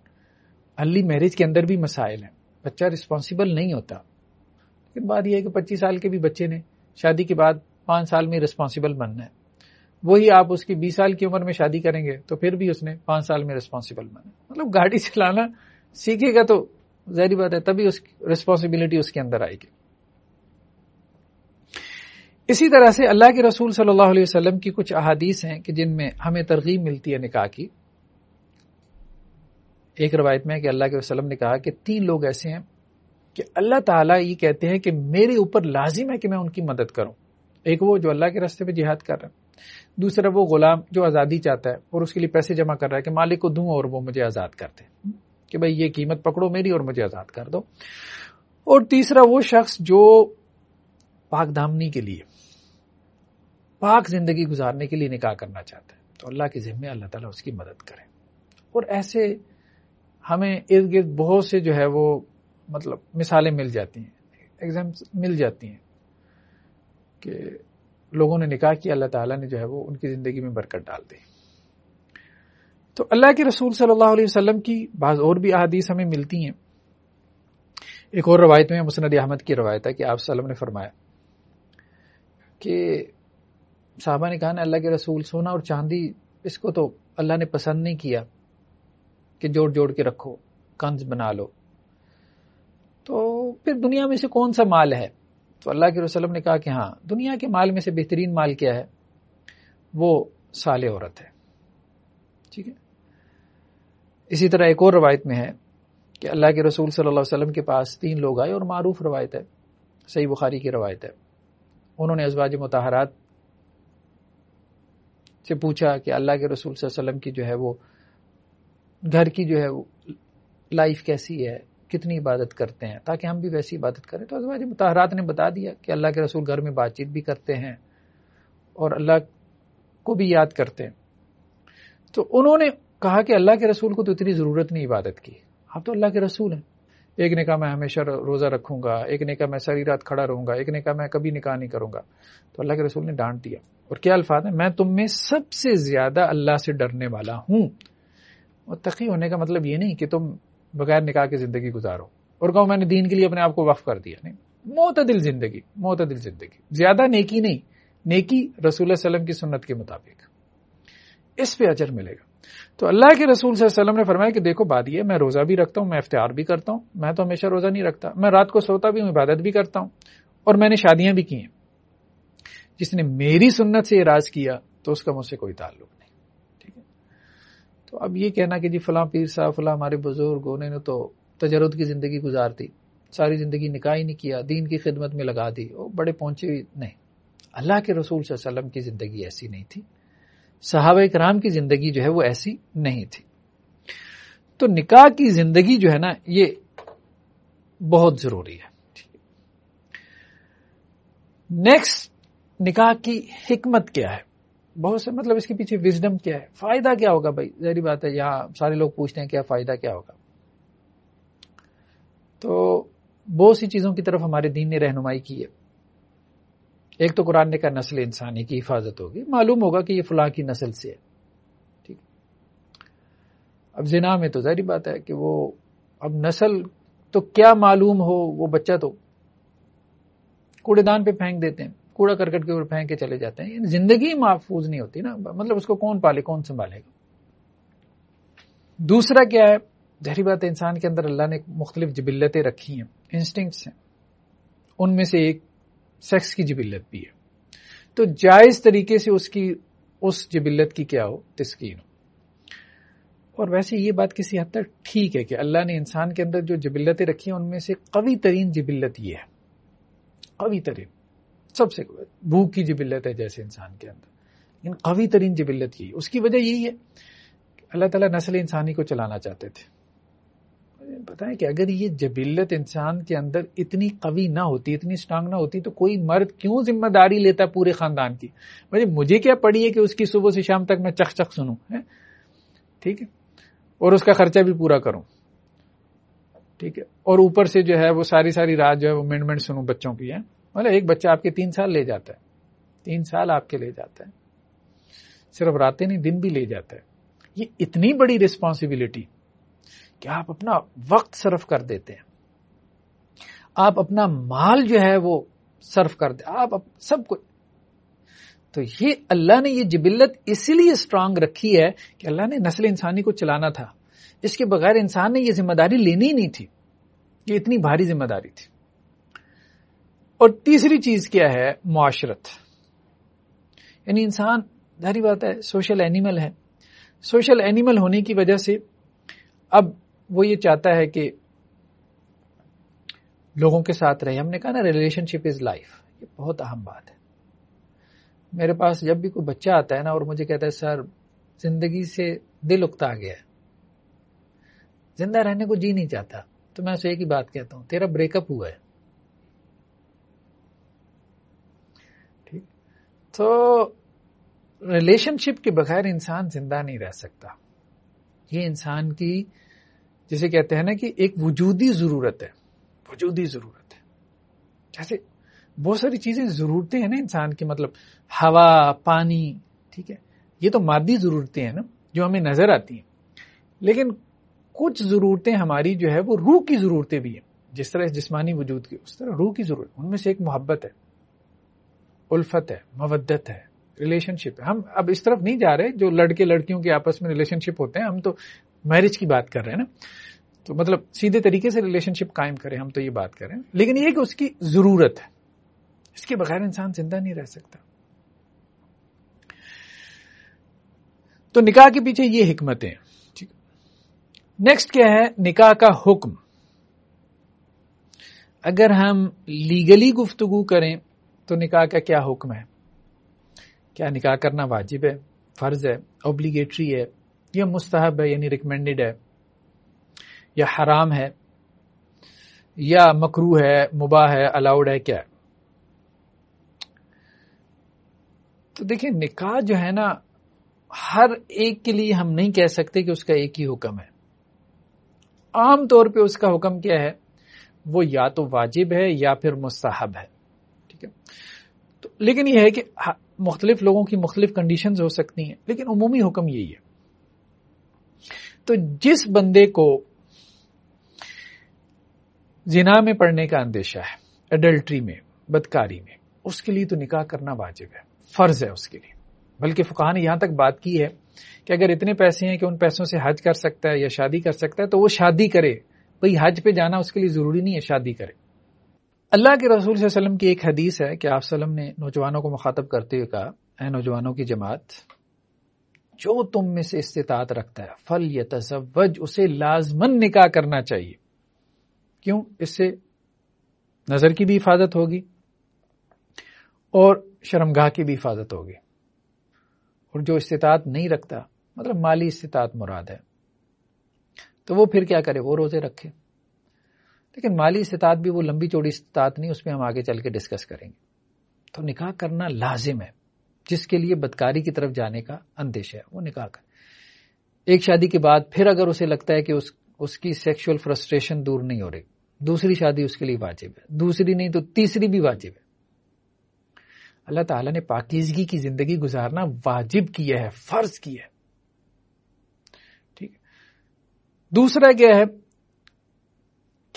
ارلی میرج کے اندر بھی مسائل ہیں۔ بچہ رسپانسیبل نہیں ہوتا۔ لیکن بات یہ ہے کہ پچیس سال کے بھی بچے نے شادی کے بعد پانچ سال میں رسپانسیبل بننا ہے۔ وہی آپ اس کی بیس سال کی عمر میں شادی کریں گے تو پھر بھی اس نے پانچ سال میں رسپانسیبل بننا مطلب گاڑی چلانا سیکھے گا تو ظاہری بات ہے، تبھی اس رسپانسبلٹی اس کے اندر آئے گی۔ اسی طرح سے اللہ کے رسول صلی اللہ علیہ وسلم کی کچھ احادیث ہیں کہ جن میں ہمیں ترغیب ملتی ہے نکاح کی۔ ایک روایت میں کہ اللہ کے وسلم نے کہا کہ تین لوگ ایسے ہیں کہ اللہ تعالیٰ یہ کہتے ہیں کہ میرے اوپر لازم ہے کہ میں ان کی مدد کروں۔ ایک وہ جو اللہ کے راستے پہ جہاد کر رہا ہے دوسرا وہ غلام جو آزادی چاہتا ہے اور اس کے لیے پیسے جمع کر رہا ہے کہ مالک کو دوں اور وہ مجھے آزاد کر دے۔ کہ بھائی یہ قیمت پکڑو میری اور مجھے آزاد کر دو۔ اور تیسرا وہ شخص جو پاک دامنی کے لیے پاک زندگی گزارنے کے لیے نکاح کرنا چاہتا ہے۔ تو اللہ کے ذمے اللہ تعالیٰ اس کی مدد کرے۔ اور ایسے ہمیں ارد گرد بہت سے جو ہے وہ مطلب مثالیں مل جاتی ہیں ایگزام مل جاتی ہیں کہ لوگوں نے نکاح کیا، اللہ تعالیٰ نے جو ہے وہ ان کی زندگی میں برکت ڈال دی۔ تو اللہ کے رسول صلی اللہ علیہ وسلم کی بعض اور بھی احادیث ہمیں ملتی ہیں۔ ایک اور روایت میں، مسند احمد کی روایت ہے کہ آپ وسلم نے فرمایا کہ صحابہ نے کہا نا، اللہ کے رسول سونا اور چاندی، اس کو تو اللہ نے پسند نہیں کیا کہ جوڑ جوڑ کے رکھو کنز بنا لو۔ تو پھر دنیا میں سے کون سا مال ہے؟ تو اللہ کے رسول نے کہا کہ ہاں دنیا کے مال میں سے بہترین مال کیا ہے؟ وہ سال عورت ہے۔ ٹھیک ہے؟ اسی طرح ایک اور روایت میں ہے کہ اللہ کے رسول صلی اللہ علیہ وسلم کے پاس تین لوگ آئے اور معروف روایت ہے، صحیح بخاری کی روایت ہے۔ انہوں نے ازواج متحرات سے پوچھا کہ اللہ کے رسول صلی اللہ علیہ وسلم کی جو ہے وہ گھر کی جو ہے وہ لائف کیسی ہے، کتنی عبادت کرتے ہیں، تاکہ ہم بھی ویسی عبادت کریں۔ تو ازواج متحرات نے بتا دیا کہ اللہ کے رسول گھر میں بات چیت بھی کرتے ہیں اور اللہ کو بھی یاد کرتے ہیں۔ تو انہوں نے کہا کہ اللہ کے رسول کو تو اتنی ضرورت نہیں عبادت کی۔ آپ تو اللہ کے رسول ہیں۔ ایک نے کہا میں ہمیشہ روزہ رکھوں گا، ایک نے کہا میں ساری رات کھڑا رہوں گا، ایک نے کہا میں کبھی نکاح نہیں کروں گا۔ تو اللہ کے رسول نے ڈانٹ دیا۔ اور کیا الفاظ ہے میں تم میں سب سے زیادہ اللہ سے ڈرنے والا ہوں۔ اور تقی ہونے کا مطلب یہ نہیں کہ تم بغیر نکاح کی زندگی گزارو۔ اور کہو میں نے دین کے لیے اپنے آپ کو وقف کر دیا۔ نہیں، معتدل زندگی معتدل زندگی۔ زیادہ نیکی نہیں، نیکی رسول اللہ علیہ وسلم کی سنت کے مطابق۔ اس پہ اجر ملے گا۔ تو اللہ کے رسول صلی اللہ علیہ وسلم نے فرمایا کہ دیکھو، بات یہ میں روزہ بھی رکھتا ہوں، میں اختیار بھی کرتا ہوں، میں تو ہمیشہ روزہ نہیں رکھتا۔ میں رات کو سوتا بھی ہوں، عبادت بھی کرتا ہوں۔ اور میں نے شادیاں بھی کی ہیں۔ جس نے میری سنت سے اراض کیا تو اس کا مجھ سے کوئی تعلق نہیں۔ ٹھیک ہے؟ تو اب یہ کہنا کہ جی فلاں پیر صاحب، فلاں ہمارے بزرگ، انہوں نے تو تجرد کی زندگی گزار دی ساری زندگی نکاح ہی نہیں کیا، دین کی خدمت میں لگا دی، وہ بڑے پہنچے نہیں، اللہ کے رسول صلی اللہ علیہ وسلم کی زندگی ایسی نہیں تھی۔ صحابہ کرام کی زندگی جو ہے وہ ایسی نہیں تھی۔ تو نکاح کی زندگی جو ہے نا، یہ بہت ضروری ہے۔ نیکسٹ نکاح کی حکمت کیا ہے؟ بہت سے مطلب اس کے پیچھے وزڈم کیا ہے؟ فائدہ کیا ہوگا بھائی؟ ظاہری بات ہے، یہاں سارے لوگ پوچھتے ہیں کیا فائدہ کیا ہوگا۔ تو بہت سی چیزوں کی طرف ہمارے دین نے رہنمائی کی ہے۔ ایک تو قرآن نے کہا نسل انسانی کی حفاظت ہوگی۔ معلوم ہوگا کہ یہ فلاں کی نسل سے ہے۔ ٹھیک۔ اب زنا میں تو ظاہری بات ہے کہ وہ اب نسل تو کیا معلوم ہو؟ وہ بچہ تو کوڑے دان پہ پھینک دیتے ہیں۔ کوڑا کرکٹ کے اوپر پھینک کے چلے جاتے ہیں۔ یعنی زندگی محفوظ نہیں ہوتی نا۔ مطلب اس کو کون پالے، کون سنبھالے گا؟ دوسرا کیا ہے؟ ظاہری بات ہے، انسان کے اندر اللہ نے مختلف جبلتیں رکھی ہیں انسٹنگس ہیں۔ ان میں سے ایک سیکس کی جبلت بھی ہے۔ تو جائز طریقے سے اس کی، اس جبلت کی کیا ہو؟ تسکین ہو۔ اور ویسے یہ بات کسی حد تک ٹھیک ہے کہ اللہ نے انسان کے اندر جو جبلتیں رکھی ہیں، ان میں سے قوی ترین جبلت یہ ہے۔ قوی ترین۔ سب سے بھوک کی جبلت ہے جیسے انسان کے اندر۔ لیکن قوی ترین جبلت یہی اس کی وجہ یہی ہے کہ اللہ تعالیٰ نسل انسانی کو چلانا چاہتے تھے۔ بتائیں کہ اگر یہ جبلت انسان کے اندر اتنی قوی نہ ہوتی، اتنی اسٹرانگ نہ ہوتی، تو کوئی مرد کیوں ذمہ داری لیتا پورے خاندان کی؟ مجھے کیا پڑی ہے کہ اس کی صبح سے شام تک میں چک چک سنوں ٹھیک ہے؟ اور اس کا خرچہ بھی پورا کروں۔ ٹھیک ہے؟ اور اوپر سے جو ہے وہ ساری ساری رات جو ہے وہ منٹ منٹ سنوں بچوں کی ہے مطلب ایک بچہ آپ کے تین سال لے جاتا ہے۔ تین سال آپ کے لے جاتا ہے۔ صرف راتیں نہیں، دن بھی لے جاتا ہے۔ یہ اتنی بڑی ریسپانسبلٹی کہ آپ اپنا وقت صرف کر دیتے ہیں۔ آپ اپنا مال جو ہے وہ صرف کر دیں آپ سب کچھ۔ تو یہ اللہ نے یہ جبلت اسی لیے اسٹرانگ رکھی ہے کہ اللہ نے نسل انسانی کو چلانا تھا۔ اس کے بغیر انسان نے یہ ذمہ داری لینی نہیں تھی۔ یہ اتنی بھاری ذمہ داری تھی۔ اور تیسری چیز کیا ہے؟ معاشرت. یعنی انسان، ظاہری بات ہے، سوشل اینیمل ہے۔ سوشل اینیمل ہونے کی وجہ سے اب وہ یہ چاہتا ہے کہ لوگوں کے ساتھ رہے۔ ہم نے کہا نا، ریلیشن شپ از لائف۔ یہ بہت اہم بات ہے۔ میرے پاس جب بھی کوئی بچہ آتا ہے نا اور مجھے کہتا ہے، سر، زندگی سے دل اکتا گیا ہے۔ زندہ رہنے کو جی نہیں چاہتا۔ تو میں اسے ایک ہی بات کہتا ہوں، تیرا بریک اپ ہوا ہے۔ تو ریلیشن شپ کے بغیر انسان زندہ نہیں رہ سکتا۔ یہ انسان کی جسے کہتے ہیں نا کہ ایک وجودی ضرورت ہے۔ وجودی ضرورت ہے۔ جیسے بہت ساری چیزیں ضرورتیں ہیں نا انسان کی مطلب ہوا، پانی، ٹھیک ہے۔ یہ تو مادی ضرورتیں ہیں نا جو ہمیں نظر آتی ہیں۔ لیکن کچھ ضرورتیں ہماری جو ہے وہ روح کی ضرورتیں بھی ہیں۔ جس طرح جسمانی وجود کی، اس طرح روح کی ضرورت، ان میں سے ایک محبت ہے۔ الفت ہے، مودت ہے ریلیشن شپ ہے۔ ہم اب اس طرف نہیں جا رہے، جو لڑکے لڑکیوں کے آپس میں ریلیشن شپ ہوتے ہیں، ہم تو میرج کی بات کر رہے ہیں نا۔ تو مطلب سیدھے طریقے سے ریلیشن شپ قائم کریں، ہم تو یہ بات کریں لیکن یہ کہ اس کی ضرورت ہے، اس کے بغیر انسان زندہ نہیں رہ سکتا۔ تو نکاح کے پیچھے یہ حکمتیں ٹھیک۔ نیکسٹ کیا ہے؟ نکاح کا حکم۔ اگر ہم لیگلی گفتگو کریں تو نکاح کا کیا حکم ہے؟ کیا نکاح کرنا واجب ہے؟ فرض ہے اوبلیگیٹری ہے، یا مستحب ہے یعنی ریکمینڈیڈ ہے؟ یا حرام ہے؟ یا مکرو ہے، مباح ہے الاؤڈ ہے، کیا ہے؟ تو دیکھیں، نکاح جو ہے نا، ہر ایک کے لیے ہم نہیں کہہ سکتے کہ اس کا ایک ہی حکم ہے۔ عام طور پہ اس کا حکم کیا ہے؟ وہ یا تو واجب ہے یا پھر مستحب ہے ہے۔ تو لیکن یہ ہے کہ مختلف لوگوں کی مختلف کنڈیشنز ہو سکتی ہیں، لیکن عمومی حکم یہی ہے۔ تو جس بندے کو زنا میں پڑنے کا اندیشہ ہے اڈلٹری میں، بدکاری میں، اس کے لیے تو نکاح کرنا واجب ہے، فرض ہے اس کے لیے۔ بلکہ فقہ نے یہاں تک بات کی ہے کہ اگر اتنے پیسے ہیں کہ ان پیسوں سے حج کر سکتا ہے یا شادی کر سکتا ہے، تو وہ شادی کرے۔ بھائی حج پہ جانا اس کے لیے ضروری نہیں ہے، شادی کرے۔ اللہ کے رسول صلی اللہ علیہ وسلم کی ایک حدیث ہے کہ آپ وسلم نے نوجوانوں کو مخاطب کرتے ہوئے کہا، اے نوجوانوں کی جماعت، جو تم میں سے استطاعت رکھتا ہے، فل یا تصوج اسے لازمن نکاح کرنا چاہیے۔ کیوں؟ اس سے نظر کی بھی حفاظت ہوگی اور شرمگاہ کی بھی حفاظت ہوگی۔ اور جو استطاعت نہیں رکھتا مطلب مالی استطاعت مراد ہے۔ تو وہ پھر کیا کرے؟ وہ روزے رکھے۔ لیکن مالی استطاعت بھی وہ لمبی چوڑی استطاعت نہیں، اس پہ ہم آگے چل کے ڈسکس کریں گے۔ تو نکاح کرنا لازم ہے۔ جس کے لیے بدکاری کی طرف جانے کا اندیش ہے، وہ نکاح کر ایک شادی کے بعد پھر اگر اسے لگتا ہے کہ اس اس کی سیکشل فرسٹریشن دور نہیں ہو رہی، دوسری شادی اس کے لیے واجب ہے۔ دوسری نہیں تو تیسری بھی واجب ہے۔ اللہ تعالیٰ نے پاکیزگی کی زندگی گزارنا واجب کیا ہے، فرض کیا ہے۔ ٹھیک ہے۔ دوسرا کیا ہے؟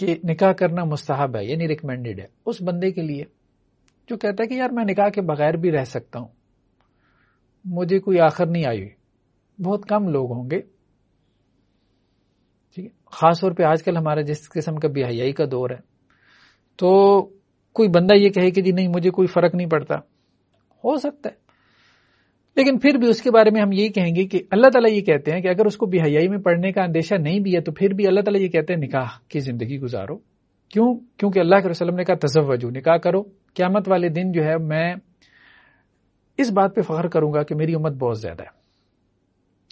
کہ نکاح کرنا مستحب ہے یعنی ریکمینڈیڈ ہے۔ اس بندے کے لیے جو کہتا ہے کہ یار میں نکاح کے بغیر بھی رہ سکتا ہوں، مجھے کوئی آخر نہیں آئی ہوئی۔ بہت کم لوگ ہوں گے۔ ٹھیک ہے؟ خاص طور پہ آج کل ہمارا جس قسم کا بہیائی کا دور ہے۔ تو کوئی بندہ یہ کہے کہ جی نہیں، مجھے کوئی فرق نہیں پڑتا۔ ہو سکتا ہے۔ لیکن پھر بھی اس کے بارے میں ہم یہی کہیں گے کہ اللہ تعالیٰ یہ کہتے ہیں کہ اگر اس کو بہیائی میں پڑھنے کا اندیشہ نہیں بھی ہے تو پھر بھی اللہ تعالیٰ یہ کہتے ہیں نکاح کی زندگی گزارو۔ کیوں؟ کیونکہ اللہ کے وسلم نے کہا تصوجو نکاح کرو۔ قیامت والے دن جو ہے میں اس بات پہ فخر کروں گا کہ میری امت بہت زیادہ ہے۔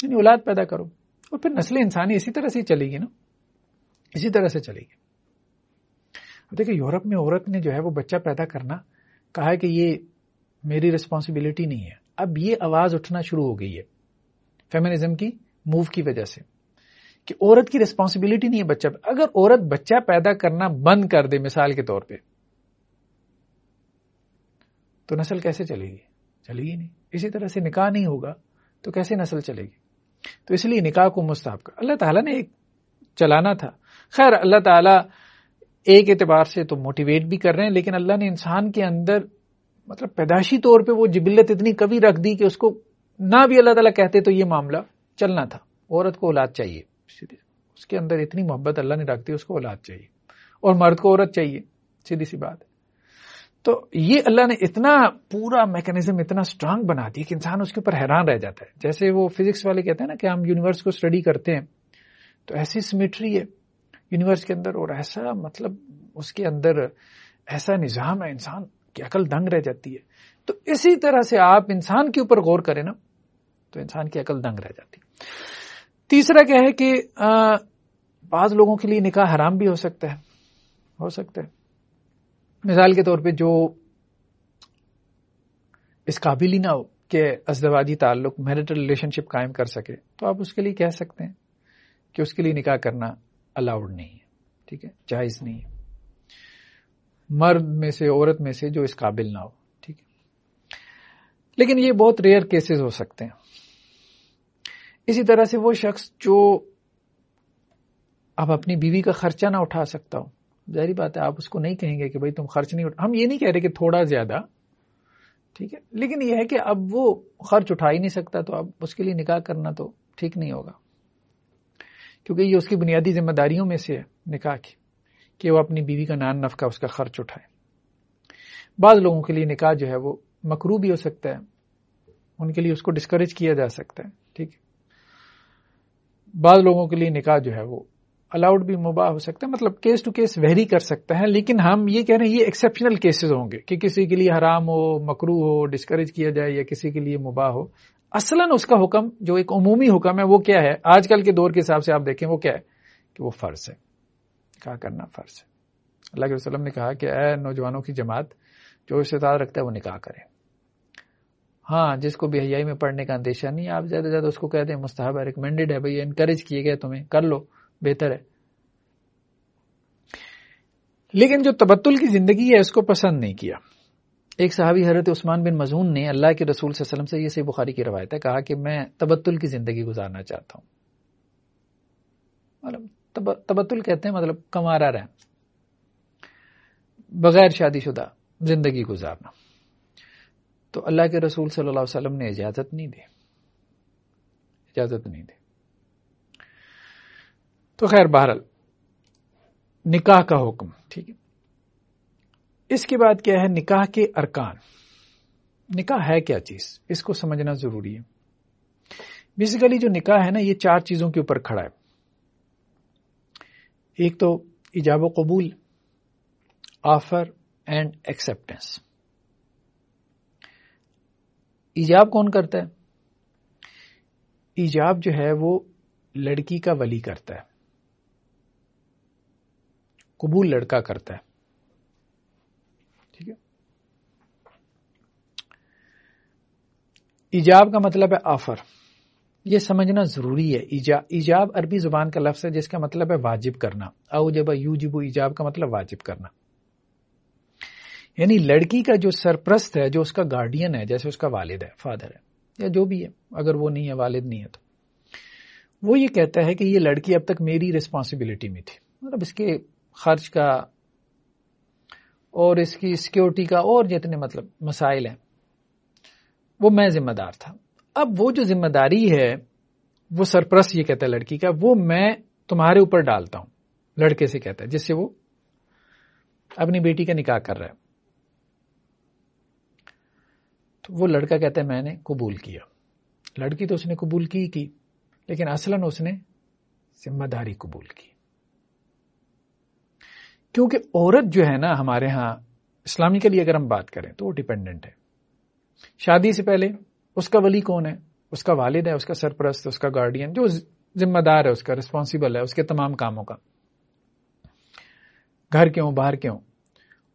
یعنی اولاد پیدا کرو۔ اور پھر نسل انسانی اسی طرح سے چلے گی نا۔ اسی طرح سے چلے گی۔ دیکھیں، یورپ میں عورت نے جو ہے وہ بچہ پیدا کرنا کہا ہے کہ یہ میری ریسپانسبلٹی نہیں ہے۔ اب یہ آواز اٹھنا شروع ہو گئی ہے فیمنزم کی موو کی وجہ سے کہ عورت کی ریسپانسبلٹی نہیں ہے بچہ اگر عورت بچہ پیدا کرنا بند کر دے مثال کے طور پہ، تو نسل کیسے چلے گی؟ چلے گی نہیں۔ اسی طرح سے نکاح نہیں ہوگا تو کیسے نسل چلے گی؟ تو اس لیے نکاح کو مستحب کر۔ اللہ تعالیٰ نے ایک چلانا تھا۔ خیر، اللہ تعالیٰ ایک اعتبار سے تو موٹیویٹ بھی کر رہے ہیں، لیکن اللہ نے انسان کے اندر مطلب پیدائشی طور پہ وہ جبلت اتنی کبھی رکھ دی کہ اس کو نہ بھی اللہ تعالیٰ کہتے تو یہ معاملہ چلنا تھا۔ عورت کو اولاد چاہیے۔ اس کے اندر اتنی محبت اللہ نے رکھ دی، اس کو اولاد چاہیے۔ اور مرد کو عورت چاہیے، سیدھی سی بات۔ تو یہ اللہ نے اتنا پورا میکنزم اتنا اسٹرانگ بنا دیا کہ انسان اس کے اوپر حیران رہ جاتا ہے۔ جیسے وہ فزکس والے کہتے ہیں نا کہ ہم یونیورس کو اسٹڈی کرتے ہیں، تو ایسی سمیٹری ہے یونیورس کے اندر اور ایسا مطلب اس کے اندر ایسا نظام ہے انسان۔ کی عقل دنگ رہ جاتی ہے۔ تو اسی طرح سے آپ انسان کے اوپر غور کریں نا، تو انسان کی عقل دنگ رہ جاتی۔ تیسرا کیا ہے کہ بعض لوگوں کے لیے نکاح حرام بھی ہو سکتا ہے۔ ہو سکتا ہے۔ مثال کے طور پہ جو اس قابل ہی نہ ہو کہ ازدواجی تعلق میرٹل ریلیشن شپ قائم کر سکے، تو آپ اس کے لیے کہہ سکتے ہیں کہ اس کے لیے نکاح کرنا الاؤڈ نہیں ہے۔ ٹھیک ہے؟ جائز نہیں ہے۔ مرد میں سے، عورت میں سے جو اس قابل نہ ہو، ٹھیک ہے؟ لیکن یہ بہت ریئر کیسز ہو سکتے ہیں۔ اسی طرح سے وہ شخص جو اب اپنی بیوی کا خرچہ نہ اٹھا سکتا ہو۔ ظاہری بات ہے، آپ اس کو نہیں کہیں گے کہ بھائی تم خرچ نہیں اٹھا ہم یہ نہیں کہہ رہے کہ تھوڑا زیادہ، ٹھیک ہے؟ لیکن یہ ہے کہ اب وہ خرچ اٹھا ہی نہیں سکتا تو اب اس کے لیے نکاح کرنا تو ٹھیک نہیں ہوگا۔ کیونکہ یہ اس کی بنیادی ذمہ داریوں میں سے ہے، نکاح کی۔ کہ وہ اپنی بیوی کا نان نفقہ اس کا خرچ اٹھائے۔ بعض لوگوں کے لیے نکاح جو ہے وہ مکرو بھی ہو سکتا ہے۔ ان کے لیے اس کو ڈسکریج کیا جا سکتا ہے، ٹھیک بعض لوگوں کے لیے نکاح جو ہے وہ الاؤڈ بھی مباح ہو سکتا ہے مطلب کیس ٹو کیس ویری کر سکتا ہے، لیکن ہم یہ کہہ رہے ہیں یہ ایکسپشنل کیسز ہوں گے کہ کسی کے لیے حرام ہو مکرو ہو ڈسکریج کیا جائے یا کسی کے لیے مباح ہو۔ اصلاً اس کا حکم جو ایک عمومی حکم ہے وہ کیا ہے؟ آج کل کے دور کے حساب سے آپ دیکھیں وہ کیا ہے؟ کہ وہ فرض ہے۔ کہا کرنا فرض ہے۔ اللہ کے وسلم نے کہا کہ اے نوجوانوں کی جماعت، جو استطاعت رکھتا ہے وہ نکاح کرے ہاں جس کو بھی حیائی میں پڑھنے کا اندیشہ نہیں، آپ زیادہ زیادہ اس کو کہتے ہیں مستحب ہے ریکمینڈیڈ ہے، بھائی انکریج کیے گئے تمہیں، کر لو، بہتر ہے۔ لیکن جو تبتل کی زندگی ہے، اس کو پسند نہیں کیا۔ ایک صحابی حضرت عثمان بن مزون نے اللہ کے رسول صلی اللہ علیہ وسلم سے یہ سی بخاری کی روایت ہے، کہا کہ میں تبتل کی زندگی گزارنا چاہتا ہوں۔ تبتل کہتے ہیں مطلب کمارا رہ بغیر شادی شدہ زندگی گزارنا۔ تو اللہ کے رسول صلی اللہ علیہ وسلم نے اجازت نہیں دی۔ اجازت نہیں دی۔ تو خیر، بہرحال، نکاح کا حکم، ٹھیک ہے۔ اس کے بعد کیا ہے، نکاح کے ارکان۔ نکاح ہے کیا چیز؟ اس کو سمجھنا ضروری ہے۔ بیسیکلی جو نکاح ہے نا، یہ چار چیزوں کے اوپر کھڑا ہے۔ ایک تو ایجاب و قبول، آفر اینڈ ایکسپٹینس ایجاب کون کرتا ہے؟ ایجاب جو ہے وہ لڑکی کا ولی کرتا ہے، قبول لڑکا کرتا ہے، ٹھیک ہے؟ ایجاب کا مطلب ہے آفر۔ یہ سمجھنا ضروری ہے۔ ایجاب عربی زبان کا لفظ ہے جس کا مطلب ہے واجب کرنا۔ او جب یو جب ایجاب کا مطلب واجب کرنا۔ یعنی لڑکی کا جو سرپرست ہے، جو اس کا گارڈین ہے، جیسے اس کا والد ہے فادر ہے، یا جو بھی ہے، اگر وہ نہیں ہے، والد نہیں ہے تو۔ وہ یہ کہتا ہے کہ یہ لڑکی اب تک میری ریسپانسبلٹی میں تھی۔ مطلب اس کے خرچ کا اور اس کی سیکورٹی کا اور جتنے مطلب مسائل ہیں، وہ میں ذمہ دار تھا۔ اب وہ جو ذمہ داری ہے، وہ سرپرست یہ کہتا ہے لڑکی کا، وہ میں تمہارے اوپر ڈالتا ہوں۔ لڑکے سے کہتا ہے، جس سے وہ اپنی بیٹی کا نکاح کر رہا ہے۔ تو وہ لڑکا کہتا ہے، میں نے قبول کیا۔ لڑکی تو اس نے قبول کی کی، لیکن اصلاً اس نے ذمہ داری قبول کی۔ کیونکہ عورت جو ہے نا، ہمارے ہاں اسلامی کے لیے اگر ہم بات کریں تو وہ ڈیپینڈنٹ ہے۔ شادی سے پہلے اس کا ولی کون ہے؟ اس کا والد ہے، اس کا سرپرست، اس کا گارڈین جو ذمہ دار ہے، اس کا ریسپانسبل ہے، اس کے تمام کاموں کا۔ گھر کے ہوں باہر کے ہوں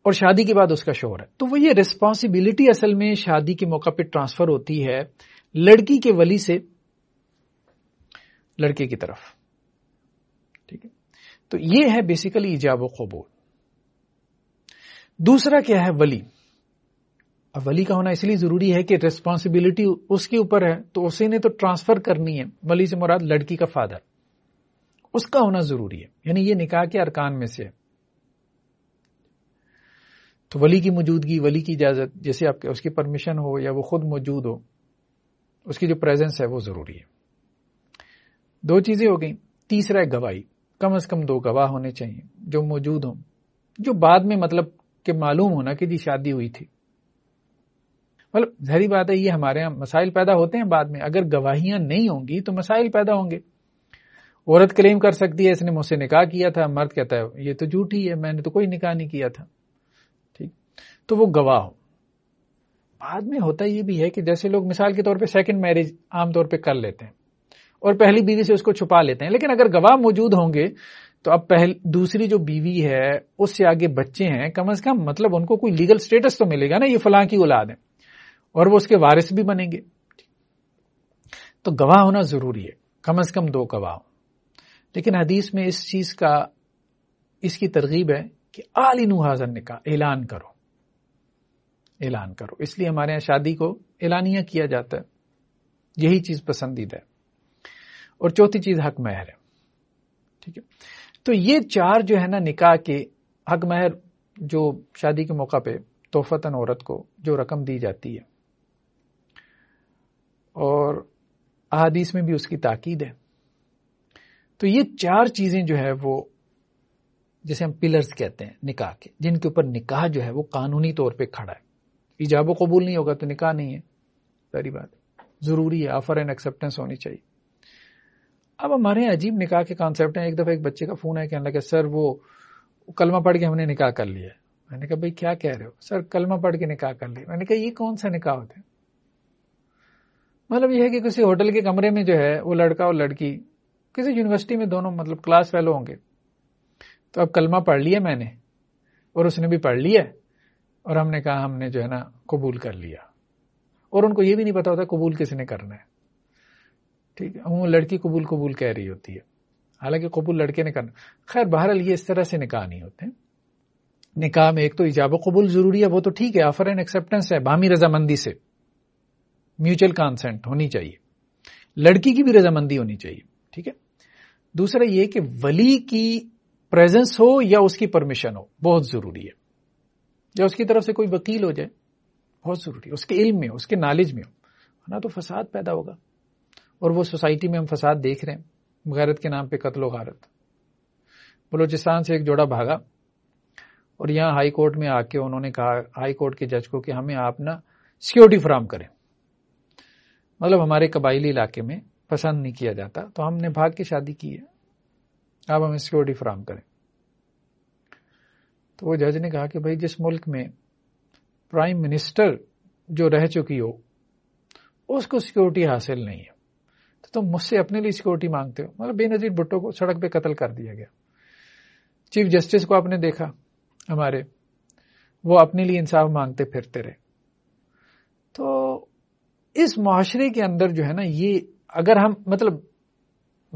اور شادی کے بعد اس کا شوہر ہے۔ تو وہ یہ ریسپانسبلٹی اصل میں شادی کے موقع پہ ٹرانسفر ہوتی ہے لڑکی کے ولی سے لڑکے کی طرف۔ ٹھیک ہے؟ تو یہ ہے بیسیکلی ایجاب و قبول۔ دوسرا کیا ہے؟ ولی۔ اب ولی کا ہونا اس لیے ضروری ہے کہ ریسپانسبلٹی اس کے اوپر ہے، تو اسی نے تو ٹرانسفر کرنی ہے۔ ولی سے مراد لڑکی کا فادر اس کا ہونا ضروری ہے۔ یعنی یہ نکاح کے ارکان میں سے تو ولی کی موجودگی، ولی کی اجازت، جیسے آپ کے اس کی پرمیشن ہو یا وہ خود موجود ہو، اس کی جو پریزنس ہے وہ ضروری ہے۔ دو چیزیں ہو گئیں۔ تیسرا ہے گواہی۔ کم از کم دو گواہ ہونے چاہیے۔ جو موجود ہوں۔ جو بعد میں مطلب کہ معلوم ہونا کہ جی شادی ہوئی تھی۔ مطلب ظاہری بات ہے، یہ ہمارے یہاں مسائل پیدا ہوتے ہیں بعد میں۔ اگر گواہیاں نہیں ہوں گی تو مسائل پیدا ہوں گے۔ عورت کلیم کر سکتی ہے، اس نے مجھ سے نکاح کیا تھا، مرد کہتا ہے، یہ تو جھوٹی ہے، میں نے تو کوئی نکاح نہیں کیا تھا۔ ٹھیک۔ تو وہ گواہ ہو۔ بعد میں ہوتا یہ بھی ہے کہ جیسے لوگ مثال کے طور پہ سیکنڈ میرج عام طور پہ کر لیتے ہیں اور پہلی بیوی سے اس کو چھپا لیتے ہیں۔ لیکن اگر گواہ موجود ہوں گے تو اب پہل، دوسری جو بیوی ہے، اس سے آگے بچے ہیں، کم از کم مطلب ان کو کوئی لیگل سٹیٹس تو ملے گا نا، یہ فلاں کی اولاد ہے۔ اور وہ اس کے وارث بھی بنیں گے۔ تو گواہ ہونا ضروری ہے، کم از کم دو گواہ۔ لیکن حدیث میں اس چیز کا، اس کی ترغیب ہے کہ علی نو حاضر نے کہا اعلان کرو۔ اعلان کرو۔ اس لیے ہمارے یہاں شادی کو اعلانیہ کیا جاتا ہے۔ یہی چیز پسندیدہ ہے۔ اور چوتھی چیز، حق مہر ہے۔ ٹھیک ہے؟ تو یہ چار جو ہے نا، نکاح کے حق مہر، جو شادی کے موقع پہ توفتن عورت کو جو رقم دی جاتی ہے۔ اور احادیث میں بھی اس کی تاکید ہے۔ تو یہ چار چیزیں جو ہے وہ جسے ہم پلرز کہتے ہیں، نکاح کے۔ جن کے اوپر نکاح جو ہے وہ قانونی طور پہ کھڑا ہے۔ ایجاب و قبول نہیں ہوگا تو نکاح نہیں ہے۔ ساری بات۔ ضروری ہے آفر اینڈ ایکسپٹینس ہونی چاہیے۔ اب ہمارے یہاں عجیب نکاح کے کانسیپٹ ہیں۔ ایک دفعہ ایک بچے کا فون ہے کہنے لگا سر وہ کلمہ پڑھ کے ہم نے نکاح کر لیا میں نے کہا، بھائی، کیا کہہ رہے ہو؟ سر کلمہ پڑھ کے نکاح کر لیا میں نے کہا، یہ کون سا نکاح ہوتا ہے؟ مطلب یہ ہے کہ کسی ہوٹل کے کمرے میں جو ہے وہ لڑکا اور لڑکی کسی یونیورسٹی میں دونوں مطلب کلاس فیلو ہوں گے۔ تو اب کلمہ پڑھ لیا میں نے اور اس نے بھی پڑھ لیا اور ہم نے کہا ہم نے جو ہے نا قبول کر لیا۔ اور ان کو یہ بھی نہیں پتا ہوتا قبول کس نے کرنا ہے۔ ٹھیک ہے وہ لڑکی قبول قبول کہہ رہی ہوتی ہے۔ حالانکہ قبول لڑکے نے کرنا۔ خیر، بہرحال یہ اس طرح سے نکاح نہیں ہوتے۔ نکاح میں ایک تو ایجاب و قبول ضروری ہے، وہ تو ٹھیک ہے آفر اینڈ ایکسپٹینس ہے بامی رضامندی سے۔ میوچل کانسینٹ ہونی چاہیے۔ لڑکی کی بھی رضامندی ہونی چاہیے، ٹھیک ہے؟ دوسرا یہ کہ ولی کی پریزنس ہو یا اس کی پرمیشن ہو، بہت ضروری ہے۔ یا اس کی طرف سے کوئی وکیل ہو جائے، بہت ضروری ہے۔ اس کے علم میں اس کے نالج میں ہو نہ تو فساد پیدا ہوگا۔ اور وہ سوسائٹی میں ہم فساد دیکھ رہے ہیں، غیرت کے نام پہ قتل و غارت۔ بلوچستان سے ایک جوڑا بھاگا، اور یہاں ہائی کورٹ میں آ کے انہوں نے کہا، ہائی کورٹ کے جج کو کہ ہمیں آپ نا سیکورٹی فراہم کریں۔ مطلب ہمارے قبائلی علاقے میں پسند نہیں کیا جاتا، تو ہم نے بھاگ کے شادی کی ہے۔ آپ ہمیں سیکورٹی فراہم کریں۔ تو وہ جج نے کہا کہ بھائی، جس ملک میں پرائم منسٹر جو رہ چکی ہو، اس کو سیکورٹی حاصل نہیں ہے۔ تو تم مجھ سے اپنے لیے سیکورٹی مانگتے ہو۔ مطلب بے نظیر بھٹو کو سڑک پہ قتل کر دیا گیا۔ چیف جسٹس کو آپ نے دیکھا، ہمارے وہ اپنے لیے انصاف مانگتے پھرتے رہے۔ تو اس معاشرے کے اندر جو ہے نا، یہ اگر ہم مطلب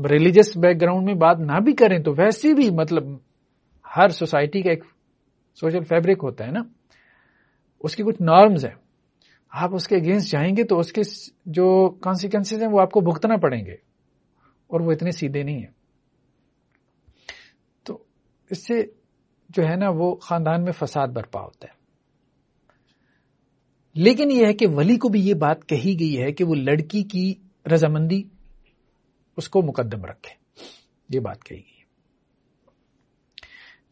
ریلیجس بیک گراؤنڈ میں بات نہ بھی کریں تو ویسے بھی مطلب ہر سوسائٹی کا ایک سوشل فیبرک ہوتا ہے نا۔ اس کی کچھ نارمز ہیں۔ آپ اس کے اگینسٹ جائیں گے تو اس کے جو کانسیکوینس ہیں وہ آپ کو بھگتنا پڑیں گے اور وہ اتنے سیدھے نہیں ہیں۔ تو اس سے جو ہے نا، وہ خاندان میں فساد برپا ہوتا ہے۔ لیکن یہ ہے کہ ولی کو بھی یہ بات کہی گئی ہے کہ وہ لڑکی کی رضامندی اس کو مقدم رکھے۔ یہ بات کہی گئی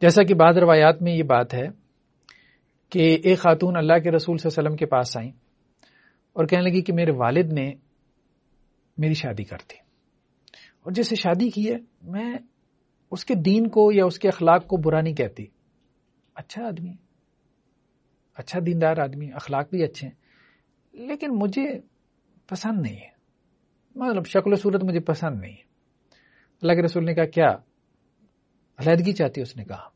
جیسا کہ بعض روایات میں یہ بات ہے کہ ایک خاتون اللہ کے رسول صلی اللہ علیہ وسلم کے پاس آئیں اور کہنے لگی کہ میرے والد نے میری شادی کر دی۔ اور جیسے شادی کی ہے، میں اس کے دین کو یا اس کے اخلاق کو برا نہیں کہتی۔ اچھا آدمی اچھا دیندار آدمی، اخلاق بھی اچھے ہیں، لیکن مجھے پسند نہیں ہے۔ مطلب شکل و صورت مجھے پسند نہیں ہے۔ اللہ کے رسول نے کہا، کیا؟ علیحدگی چاہتی اس نے کہا۔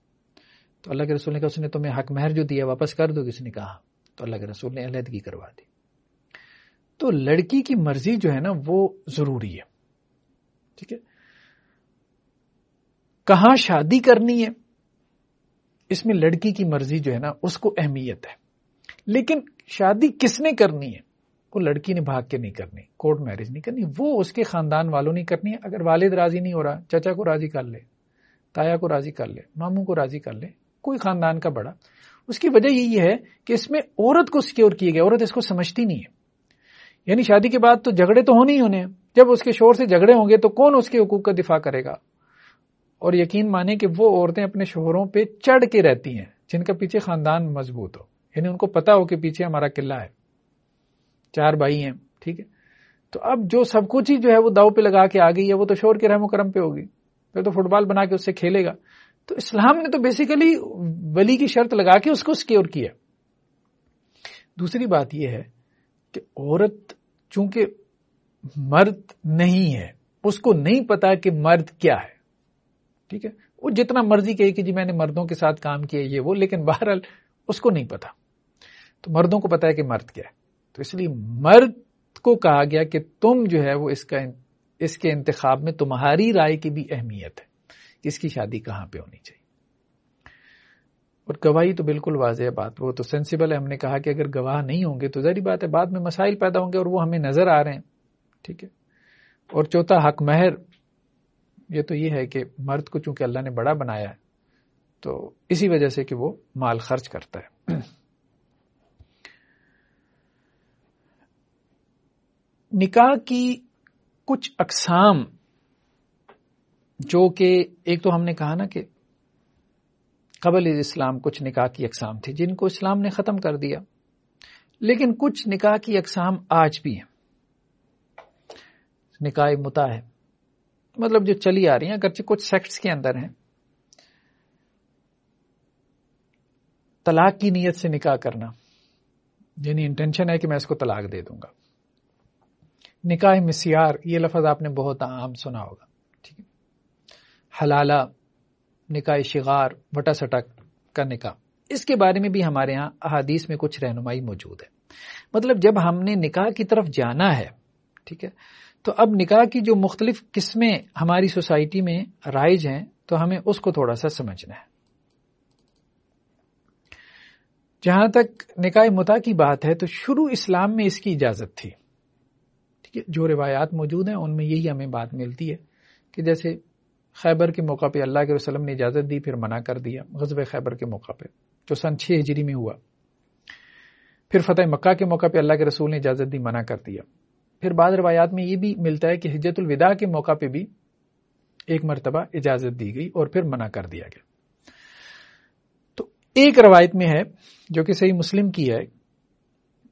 تو اللہ کے رسول نے کہا، اس نے تمہیں حق مہر جو دیا واپس کر دو کس نے کہا۔ تو اللہ کے رسول نے علیحدگی کروا دی۔ تو لڑکی کی مرضی جو ہے نا، وہ ضروری ہے۔ ٹھیک ہے؟ کہاں شادی کرنی ہے؟ اس میں لڑکی کی مرضی جو ہے نا، اس کو اہمیت ہے۔ لیکن شادی کس نے کرنی ہے؟ وہ لڑکی نے بھاگ کے نہیں کرنی کورٹ میرج نہیں کرنی، وہ اس کے خاندان والوں نہیں کرنی ہے۔ اگر والد راضی نہیں ہو رہا، چچا کو راضی کر لے، تایا کو راضی کر لے، ماموں کو راضی کر لے، کوئی خاندان کا بڑا۔ اس کی وجہ یہی ہے کہ اس میں عورت کو سیکور کیے گئے، عورت اس کو سمجھتی نہیں ہے۔ یعنی شادی کے بعد تو جھگڑے تو ہونے ہی ہونے جب اس کے شور سے جھگڑے ہوں گے تو کون اس کے حقوق کا دفاع کرے گا؟ اور یقین مانے کہ وہ عورتیں اپنے شوہروں پہ چڑھ کے رہتی ہیں، جن کا پیچھے خاندان مضبوط ہو۔ یعنی ان کو پتا ہو کہ پیچھے ہمارا قلعہ ہے۔ چار بھائی ہیں، ٹھیک ہے؟ تو اب جو سب کچھ ہی جو ہے وہ داؤ پہ لگا کے آ گئی ہے، وہ تو شور کے رحم و کرم پہ ہوگی۔ پھر تو فٹ بال بنا کے اس سے کھیلے گا۔ تو اسلام نے تو بیسیکلی ولی کی شرط لگا کے اس کو سکیور کیا۔ دوسری بات یہ ہے کہ عورت چونکہ مرد نہیں ہے، اس کو نہیں پتا کہ مرد کیا ہے۔ ٹھیک ہے؟ وہ جتنا مرضی کہے کہ جی میں نے مردوں کے ساتھ کام کیا یہ وہ، لیکن بہرحال اس کو نہیں پتا۔ تو مردوں کو پتا ہے کہ مرد کیا ہے۔ تو اس لیے مرد کو کہا گیا کہ تم جو ہے وہ اس کا اس کے انتخاب میں تمہاری رائے کی بھی اہمیت ہے۔ کہ اس کی شادی کہاں پہ ہونی چاہیے؟ اور گواہی تو بالکل واضح بات، وہ تو سینسیبل ہے۔ ہم نے کہا کہ اگر گواہ نہیں ہوں گے تو ذری بات ہے، بعد میں مسائل پیدا ہوں گے اور وہ ہمیں نظر آ رہے ہیں۔ ٹھیک ہے؟ اور چوتھا، حق مہر۔ یہ تو یہ ہے کہ مرد کو چونکہ اللہ نے بڑا بنایا ہے، تو اسی وجہ سے کہ وہ مال خرچ کرتا ہے۔ [clears throat] نکاح کی کچھ اقسام، جو کہ ایک تو ہم نے کہا نا کہ قبل اسلام کچھ نکاح کی اقسام تھی، جن کو اسلام نے ختم کر دیا۔ لیکن کچھ نکاح کی اقسام آج بھی ہیں۔ نکاح متا ہے۔ مطلب جو چلی آ رہی ہیں، اگرچہ کچھ سیکٹس کے اندر ہیں۔ طلاق کی نیت سے نکاح کرنا۔ یعنی انٹینشن ہے کہ میں اس کو طلاق دے دوں گا۔ نکاح مسیار، یہ لفظ آپ نے بہت عام سنا ہوگا۔ ٹھیک ہے۔ حلالہ، نکاح شغار، وٹا سٹک کا نکاح۔ اس کے بارے میں بھی ہمارے ہاں احادیث میں کچھ رہنمائی موجود ہے۔ مطلب جب ہم نے نکاح کی طرف جانا ہے، ٹھیک ہے تو اب نکاح کی جو مختلف قسمیں ہماری سوسائٹی میں رائج ہیں، تو ہمیں اس کو تھوڑا سا سمجھنا ہے۔ جہاں تک نکاح متا کی بات ہے، تو شروع اسلام میں اس کی اجازت تھی۔ ٹھیک ہے، جو روایات موجود ہیں، ان میں یہی ہمیں بات ملتی ہے کہ جیسے خیبر کے موقع پہ اللہ کے وسلم نے اجازت دی، پھر منع کر دیا غزب خیبر کے موقع پہ، جو سن چھ ہجری میں ہوا۔ پھر فتح مکہ کے موقع پہ اللہ کے رسول نے اجازت دی، منع کر دیا۔ پھر بعض روایات میں یہ بھی ملتا ہے کہ حجت الوداع کے موقع پہ بھی ایک مرتبہ اجازت دی گئی اور پھر منع کر دیا گیا۔ تو ایک روایت میں ہے جو کہ صحیح مسلم کی ہے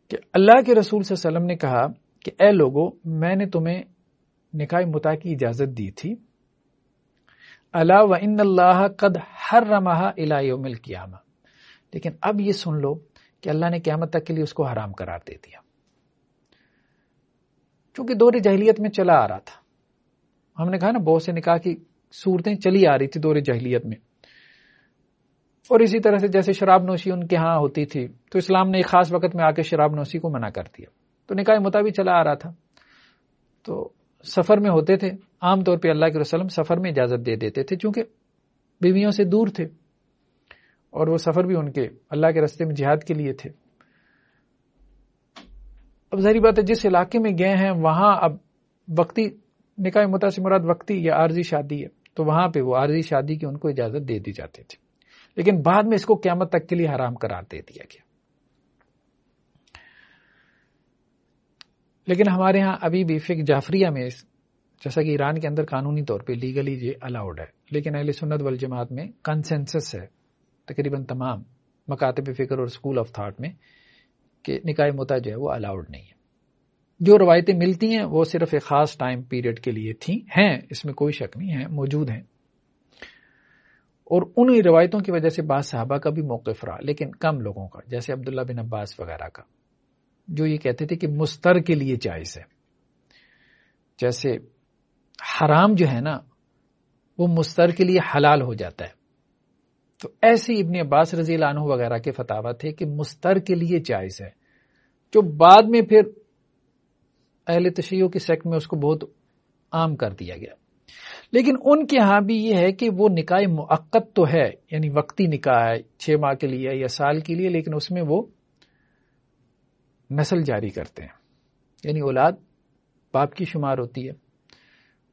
کہ اللہ کے رسول صلی اللہ علیہ وسلم نے کہا کہ اے لوگو، میں نے تمہیں نکاح متا کی اجازت دی تھی۔ اللہ و ان اللہ قد ہر رمحہ یوم القیامہ۔ لیکن اب یہ سن لو کہ اللہ نے قیامت تک کے لیے اس کو حرام قرار دے دیا۔ چونکہ دور جہلیت میں چلا آ رہا تھا۔ ہم نے کہا نا، بہت سے نکاح کی صورتیں چلی آ رہی تھی دور جہلیت میں۔ اور اسی طرح سے جیسے شراب نوشی ان کے ہاں ہوتی تھی، تو اسلام نے ایک خاص وقت میں آ کے شراب نوشی کو منع کر دیا۔ تو نکاح مطابق چلا آ رہا تھا۔ تو سفر میں ہوتے تھے۔ عام طور پہ اللہ کے وسلم سفر میں اجازت دے دیتے تھے، چونکہ بیویوں سے دور تھے۔ اور وہ سفر بھی ان کے اللہ کے رستے میں جہاد کے لیے تھے۔ اب ظاہری بات ہے، جس علاقے میں گئے ہیں، وہاں اب وقتی، نکاح متاثر مراد وقتی یا عارضی شادی ہے، تو وہاں پہ وہ عارضی شادی کی ان کو اجازت دے دی جاتی تھی۔ لیکن بعد میں اس کو قیامت تک کے لیے حرام قرار دے دیا گیا۔ لیکن ہمارے ہاں ابھی بھی فک جعفریہ میں جیسا کہ ایران کے اندر قانونی طور پہ لیگلی یہ الاؤڈ ہے، لیکن اہل سنت والجماعت میں کنسنسس ہے، تقریباً تمام مکاتب فکر اور اسکول آف تھاٹ میں۔ کہ نکاح متا جو ہے وہ الاؤڈ نہیں ہے۔ جو روایتیں ملتی ہیں وہ صرف ایک خاص ٹائم پیریڈ کے لیے تھیں، ہیں، اس میں کوئی شک نہیں ہے موجود ہیں۔ اور ان روایتوں کی وجہ سے بعض صحابہ کا بھی موقف رہا، لیکن کم لوگوں کا، جیسے عبداللہ بن عباس وغیرہ کا۔ جو یہ کہتے تھے کہ مستر کے لیے جائز ہے۔ جیسے حرام جو ہے نا، وہ مستر کے لیے حلال ہو جاتا ہے۔ تو ایسے ابن عباس رضی اللہ عنہ وغیرہ کے فتوا تھے کہ مستر کے لیے جائز ہے، جو بعد میں پھر اہل تشیعوں کی سیکٹ میں اس کو بہت عام کر دیا گیا۔ لیکن ان کے ہاں بھی یہ ہے کہ وہ نکاح معقد تو ہے یعنی وقتی نکاح ہے، چھ ماہ کے لیے یا سال کے لیے، لیکن اس میں وہ نسل جاری کرتے ہیں۔ یعنی اولاد باپ کی شمار ہوتی ہے۔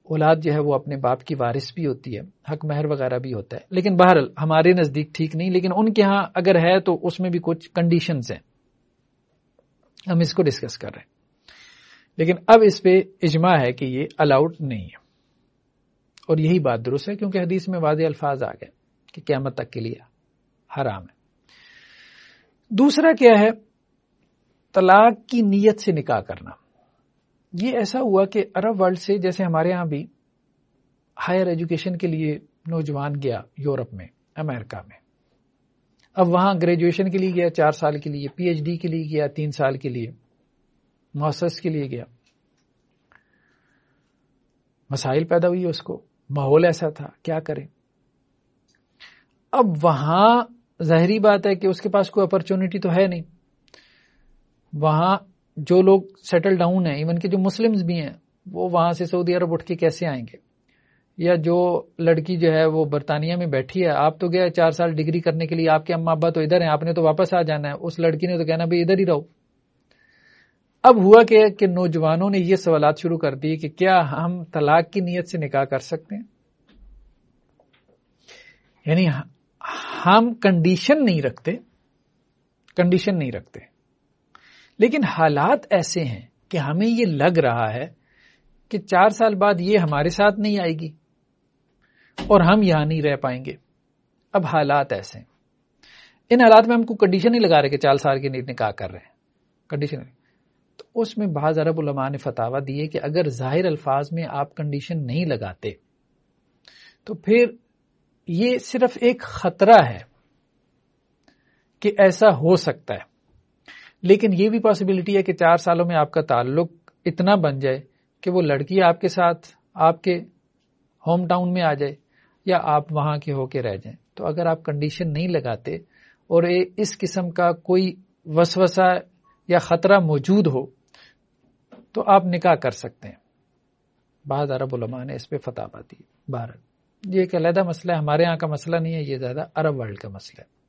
اولاد جو ہے وہ اپنے باپ کی وارث بھی ہوتی ہے، حق مہر وغیرہ بھی ہوتا ہے۔ لیکن بہرحال ہمارے نزدیک ٹھیک نہیں، لیکن ان کے ہاں اگر ہے تو اس میں بھی کچھ کنڈیشنز ہیں۔ ہم اس کو ڈسکس کر رہے ہیں۔ لیکن اب اس پہ اجماع ہے کہ یہ الاؤڈ نہیں ہے۔ اور یہی بات درست ہے، کیونکہ حدیث میں واضح الفاظ آ گئے کہ قیامت تک کے لیے حرام ہے۔ دوسرا کیا ہے؟ طلاق کی نیت سے نکاح کرنا۔ یہ ایسا ہوا کہ عرب ورلڈ سے جیسے ہمارے ہاں بھی ہائر ایجوکیشن کے لیے نوجوان گیا یورپ میں، امریکہ میں۔ اب وہاں گریجویشن کے لیے گیا، چار سال کے لیے پی ایچ ڈی کے لیے گیا، تین سال کے لیے مؤسس کے لیے گیا۔ مسائل پیدا ہوئی اس کو، ماحول ایسا تھا، کیا کرے اب وہاں ظاہری بات ہے کہ اس کے پاس کوئی اپرچونٹی تو ہے نہیں۔ وہاں جو لوگ سیٹل ڈاؤن ہیں ایون کہ جو مسلمز بھی ہیں، وہ وہاں سے سعودی عرب اٹھ کے کیسے آئیں گے؟ یا جو لڑکی جو ہے، وہ برطانیہ میں بیٹھی ہے، آپ تو گیا چار سال ڈگری کرنے کے لیے، آپ کے اما ابا تو ادھر ہیں، آپ نے تو واپس آ جانا ہے۔ اس لڑکی نے تو کہنا، بھائی ادھر ہی رہو۔ اب ہوا کہ کہ نوجوانوں نے یہ سوالات شروع کر دیے کہ کیا ہم طلاق کی نیت سے نکاح کر سکتے ہیں؟ یعنی ہم کنڈیشن نہیں رکھتے۔ کنڈیشن نہیں رکھتے۔ لیکن حالات ایسے ہیں کہ ہمیں یہ لگ رہا ہے کہ چار سال بعد یہ ہمارے ساتھ نہیں آئے گی اور ہم یہاں نہیں رہ پائیں گے۔ اب حالات ایسے ہیں۔ ان حالات میں ہم کو کنڈیشن نہیں لگا رہے کہ چار سال کے نیٹ نکاح کر رہے ہیں۔ کنڈیشن تو اس میں بعض عرب علماء نے فتوا دیے کہ اگر ظاہر الفاظ میں آپ کنڈیشن نہیں لگاتے، تو پھر یہ صرف ایک خطرہ ہے کہ ایسا ہو سکتا ہے۔ لیکن یہ بھی پاسبلٹی ہے کہ چار سالوں میں آپ کا تعلق اتنا بن جائے کہ وہ لڑکی آپ کے ساتھ آپ کے ہوم ٹاؤن میں آ جائے یا آپ وہاں کے ہو کے رہ جائیں۔ تو اگر آپ کنڈیشن نہیں لگاتے اور اس قسم کا کوئی وسوسہ یا خطرہ موجود ہو، تو آپ نکاح کر سکتے ہیں۔ بعض عرب علماء نے اس پہ فتح پاتی بھارت یہ ایک علیحدہ مسئلہ ہے، ہمارے یہاں کا مسئلہ نہیں ہے، یہ زیادہ عرب ورلڈ کا مسئلہ ہے۔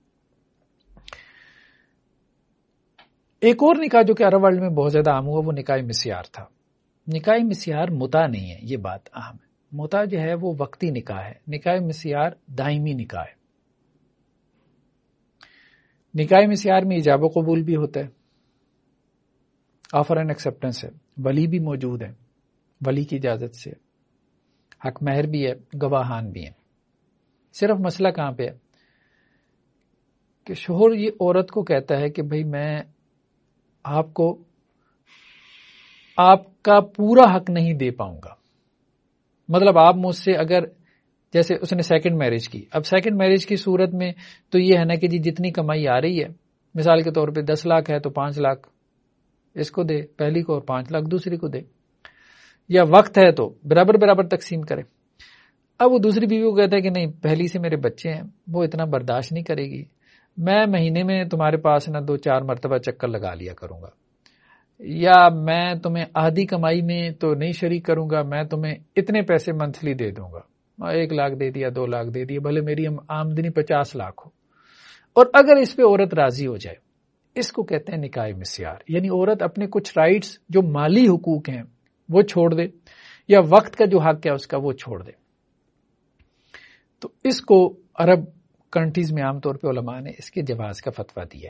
ایک اور نکاح جو کہ عرب ورلڈ میں بہت زیادہ عام ہوا، وہ نکاح مسیار تھا۔ نکاح مسیار متا نہیں ہے، یہ بات اہم ہے۔ متا جو ہے وہ وقتی نکاح ہے۔ نکاح مسیار دائمی نکاح ہے۔ نکاح مسیار میں ایجاب و قبول بھی ہوتا ہے۔ آفر اینڈ ایکسپٹینس ہے۔ ولی بھی موجود ہے۔ ولی کی اجازت سے۔ حق مہر بھی ہے، گواہان بھی ہیں۔ صرف مسئلہ کہاں پہ ہے؟ کہ شوہر یہ عورت کو کہتا ہے کہ بھائی میں آپ کو آپ کا پورا حق نہیں دے پاؤں گا۔ مطلب آپ مجھ سے اگر جیسے اس نے سیکنڈ میرج کی۔ اب سیکنڈ میرج کی صورت میں تو یہ ہے نا کہ جی جتنی کمائی آ رہی ہے، مثال کے طور پہ دس لاکھ ہے تو پانچ لاکھ اس کو دے، پہلی کو اور پانچ لاکھ دوسری کو دے۔ یا وقت ہے تو برابر برابر تقسیم کرے۔ اب وہ دوسری بیوی کو کہتا ہے کہ نہیں، پہلی سے میرے بچے ہیں، وہ اتنا برداشت نہیں کرے گی۔ میں مہینے میں تمہارے پاس نا دو چار مرتبہ چکر لگا لیا کروں گا۔ یا میں تمہیں آدھی کمائی میں تو نہیں شریک کروں گا، میں تمہیں اتنے پیسے منتھلی دے دوں گا۔ ایک لاکھ دے دیا، دو لاکھ دے دیا، بھلے میری آمدنی پچاس لاکھ ہو۔ اور اگر اس پہ عورت راضی ہو جائے، اس کو کہتے ہیں نکاح مسیار۔ یعنی عورت اپنے کچھ رائٹس جو مالی حقوق ہیں، وہ چھوڑ دے، یا وقت کا جو حق ہے، اس کا وہ چھوڑ دے۔ تو اس کو عرب کنٹریز میں عام طور پہ علماء نے اس کے جواز کا فتویٰ دیا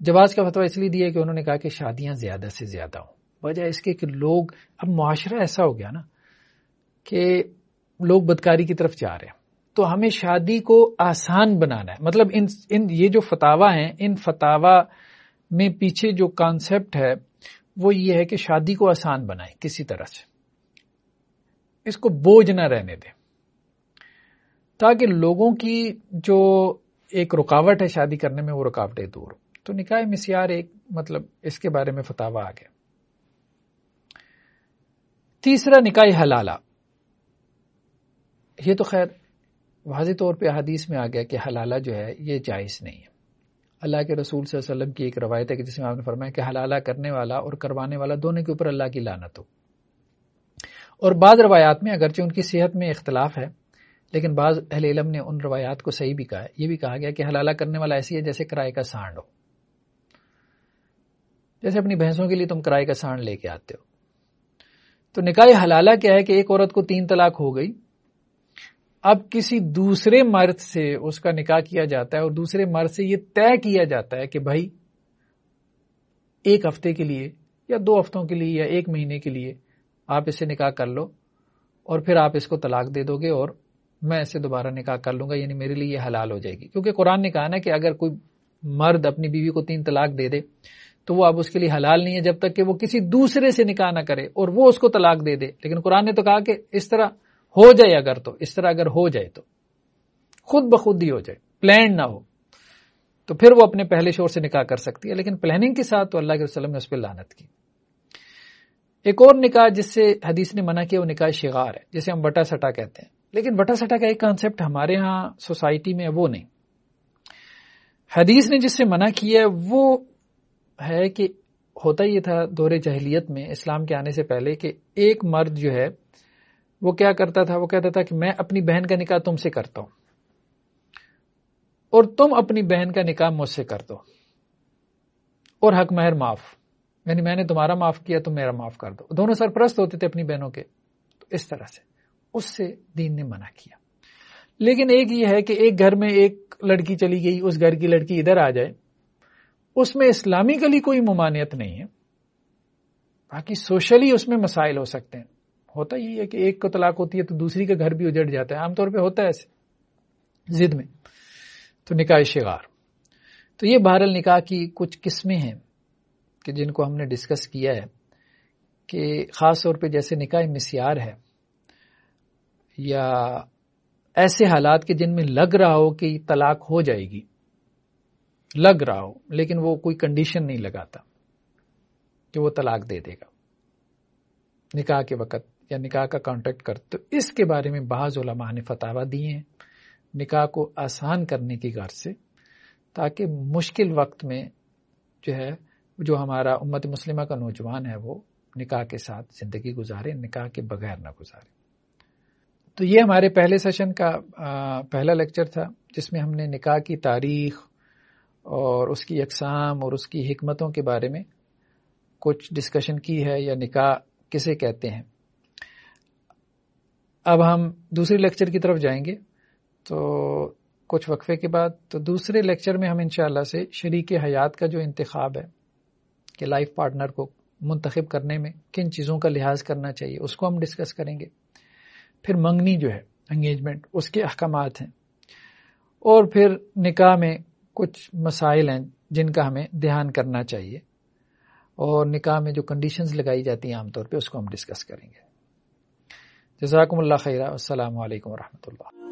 جواز کا فتویٰ اس لیے دیا کہ انہوں نے کہا کہ شادیاں زیادہ سے زیادہ ہوں۔ وجہ اس کے کہ لوگ، اب معاشرہ ایسا ہو گیا نا کہ لوگ بدکاری کی طرف جا رہے ہیں۔ تو ہمیں شادی کو آسان بنانا ہے۔ مطلب ان ان، یہ جو فتوا ہیں، ان فتوا میں پیچھے جو کانسیپٹ ہے، وہ یہ ہے کہ شادی کو آسان بنائیں کسی طرح سے۔ اس کو بوجھ نہ رہنے دیں۔ تاکہ لوگوں کی جو ایک رکاوٹ ہے شادی کرنے میں، وہ رکاوٹیں دور۔ تو نکاح مسیار ایک مطلب اس کے بارے میں فتوا آ گیا۔ تیسرا، نکاح حلالہ۔ یہ تو خیر واضح طور پہ حدیث میں آ گیا کہ حلالہ جو ہے، یہ جائز نہیں ہے۔ اللہ کے رسول صلی اللہ علیہ وسلم کی ایک روایت ہے کہ جس میں آپ نے فرمایا کہ حلالہ کرنے والا اور کروانے والا دونوں کے اوپر اللہ کی لانت ہو۔ اور بعض روایات میں اگرچہ ان کی صحت میں اختلاف ہے لیکن بعض اہل علم نے ان روایات کو صحیح بھی کہا یہ بھی کہا گیا کہ حلالہ کرنے والا ایسی ہے جیسے کرائے کا سانڈ ہو۔ جیسے اپنی بھینسوں کے لیے تم کرائے کا سانڈ لے کے آتے ہو۔ تو نکاح حلالہ کیا ہے کہ ایک عورت کو تین طلاق ہو گئی۔ اب کسی دوسرے مرد سے اس کا نکاح کیا جاتا ہے اور دوسرے مرد سے یہ طے کیا جاتا ہے کہ بھائی، ایک ہفتے کے لیے یا دو ہفتوں کے لیے یا ایک مہینے کے لیے آپ اسے نکاح کر لو اور پھر آپ اس کو طلاق دے دو گے اور میں اسے دوبارہ نکاح کر لوں گا یعنی میرے لیے یہ حلال ہو جائے گی۔ کیونکہ قرآن نے کہا نا کہ اگر کوئی مرد اپنی بیوی کو تین طلاق دے دے، تو وہ اب اس کے لیے حلال نہیں ہے، جب تک کہ وہ کسی دوسرے سے نکاح نہ کرے اور وہ اس کو طلاق دے دے۔ لیکن قرآن نے تو کہا کہ اس طرح ہو جائے اگر تو، اس طرح اگر ہو جائے تو۔ خود بخود ہی ہو جائے، پلان نہ ہو۔ تو پھر وہ اپنے پہلے شور سے نکاح کر سکتی ہے، لیکن پلاننگ کے ساتھ تو اللہ کے وسلم نے اس پہ لانت کی۔ ایک اور نکاح جس سے حدیث نے منع کیا، وہ نکاح شغار ہے، جسے ہم بٹا سٹا کہتے ہیں۔ لیکن بٹا سٹا کا ایک کانسیپٹ ہمارے ہاں سوسائٹی میں وہ نہیں۔ حدیث نے جس سے منع کیا ہے وہ ہے کہ ہوتا یہ تھا دور جہلیت میں اسلام کے آنے سے پہلے کہ ایک مرد جو ہے وہ کیا کرتا تھا؟ وہ کہتا تھا کہ میں اپنی بہن کا نکاح تم سے کرتا ہوں۔ اور تم اپنی بہن کا نکاح مجھ سے کر دو۔ اور حق مہر معاف۔ یعنی میں نے تمہارا معاف کیا، تم میرا معاف کر دو۔ دونوں سرپرست ہوتے تھے اپنی بہنوں کے۔ تو اس طرح سے۔ اس سے دین نے منع کیا۔ لیکن ایک یہ ہے کہ ایک گھر میں ایک لڑکی چلی گئی، اس گھر کی لڑکی ادھر آ جائے۔ اس میں اسلامی کلی کوئی ممانعت نہیں ہے۔ باقی سوشلی اس میں مسائل ہو سکتے ہیں۔ ہوتا ہی ہے کہ ایک کو طلاق ہوتی ہے تو دوسری کا گھر بھی اجڑ جاتا ہے۔ عام طور پہ ہوتا ہے ایسے۔ زد میں۔ تو نکاح شغار۔ تو یہ بہرل نکاح کی کچھ قسمیں ہیں کہ جن کو ہم نے ڈسکس کیا ہے کہ خاص طور پہ جیسے نکاح مسیار ہے۔ یا ایسے حالات کے جن میں لگ رہا ہو کہ طلاق ہو جائے گی۔ لگ رہا ہو، لیکن وہ کوئی کنڈیشن نہیں لگاتا کہ وہ طلاق دے دے گا۔ نکاح کے وقت یا نکاح کا کانٹیکٹ کر، تو اس کے بارے میں بعض علماء نے فتوا دیے ہیں نکاح کو آسان کرنے کی غرض سے، تاکہ مشکل وقت میں جو ہے، جو ہمارا امت مسلمہ کا نوجوان ہے وہ نکاح کے ساتھ زندگی گزارے، نکاح کے بغیر نہ گزارے۔ تو یہ ہمارے پہلے سیشن کا پہلا لیکچر تھا، جس میں ہم نے نکاح کی تاریخ اور اس کی اقسام اور اس کی حکمتوں کے بارے میں کچھ ڈسکشن کی ہے یا نکاح کسے کہتے ہیں۔ اب ہم دوسرے لیکچر کی طرف جائیں گے تو کچھ وقفے کے بعد، تو دوسرے لیکچر میں ہم انشاءاللہ سے شریک حیات کا جو انتخاب ہے کہ لائف پارٹنر کو منتخب کرنے میں کن چیزوں کا لحاظ کرنا چاہیے، اس کو ہم ڈسکس کریں گے۔ پھر منگنی جو ہے انگیجمنٹ اس کے احکامات ہیں۔ اور پھر نکاح میں کچھ مسائل ہیں جن کا ہمیں دھیان کرنا چاہیے۔ اور نکاح میں جو کنڈیشنز لگائی جاتی ہیں عام طور پہ، اس کو ہم ڈسکس کریں گے۔ جزاکم اللہ خیرہ السلام علیکم و رحمۃ اللہ۔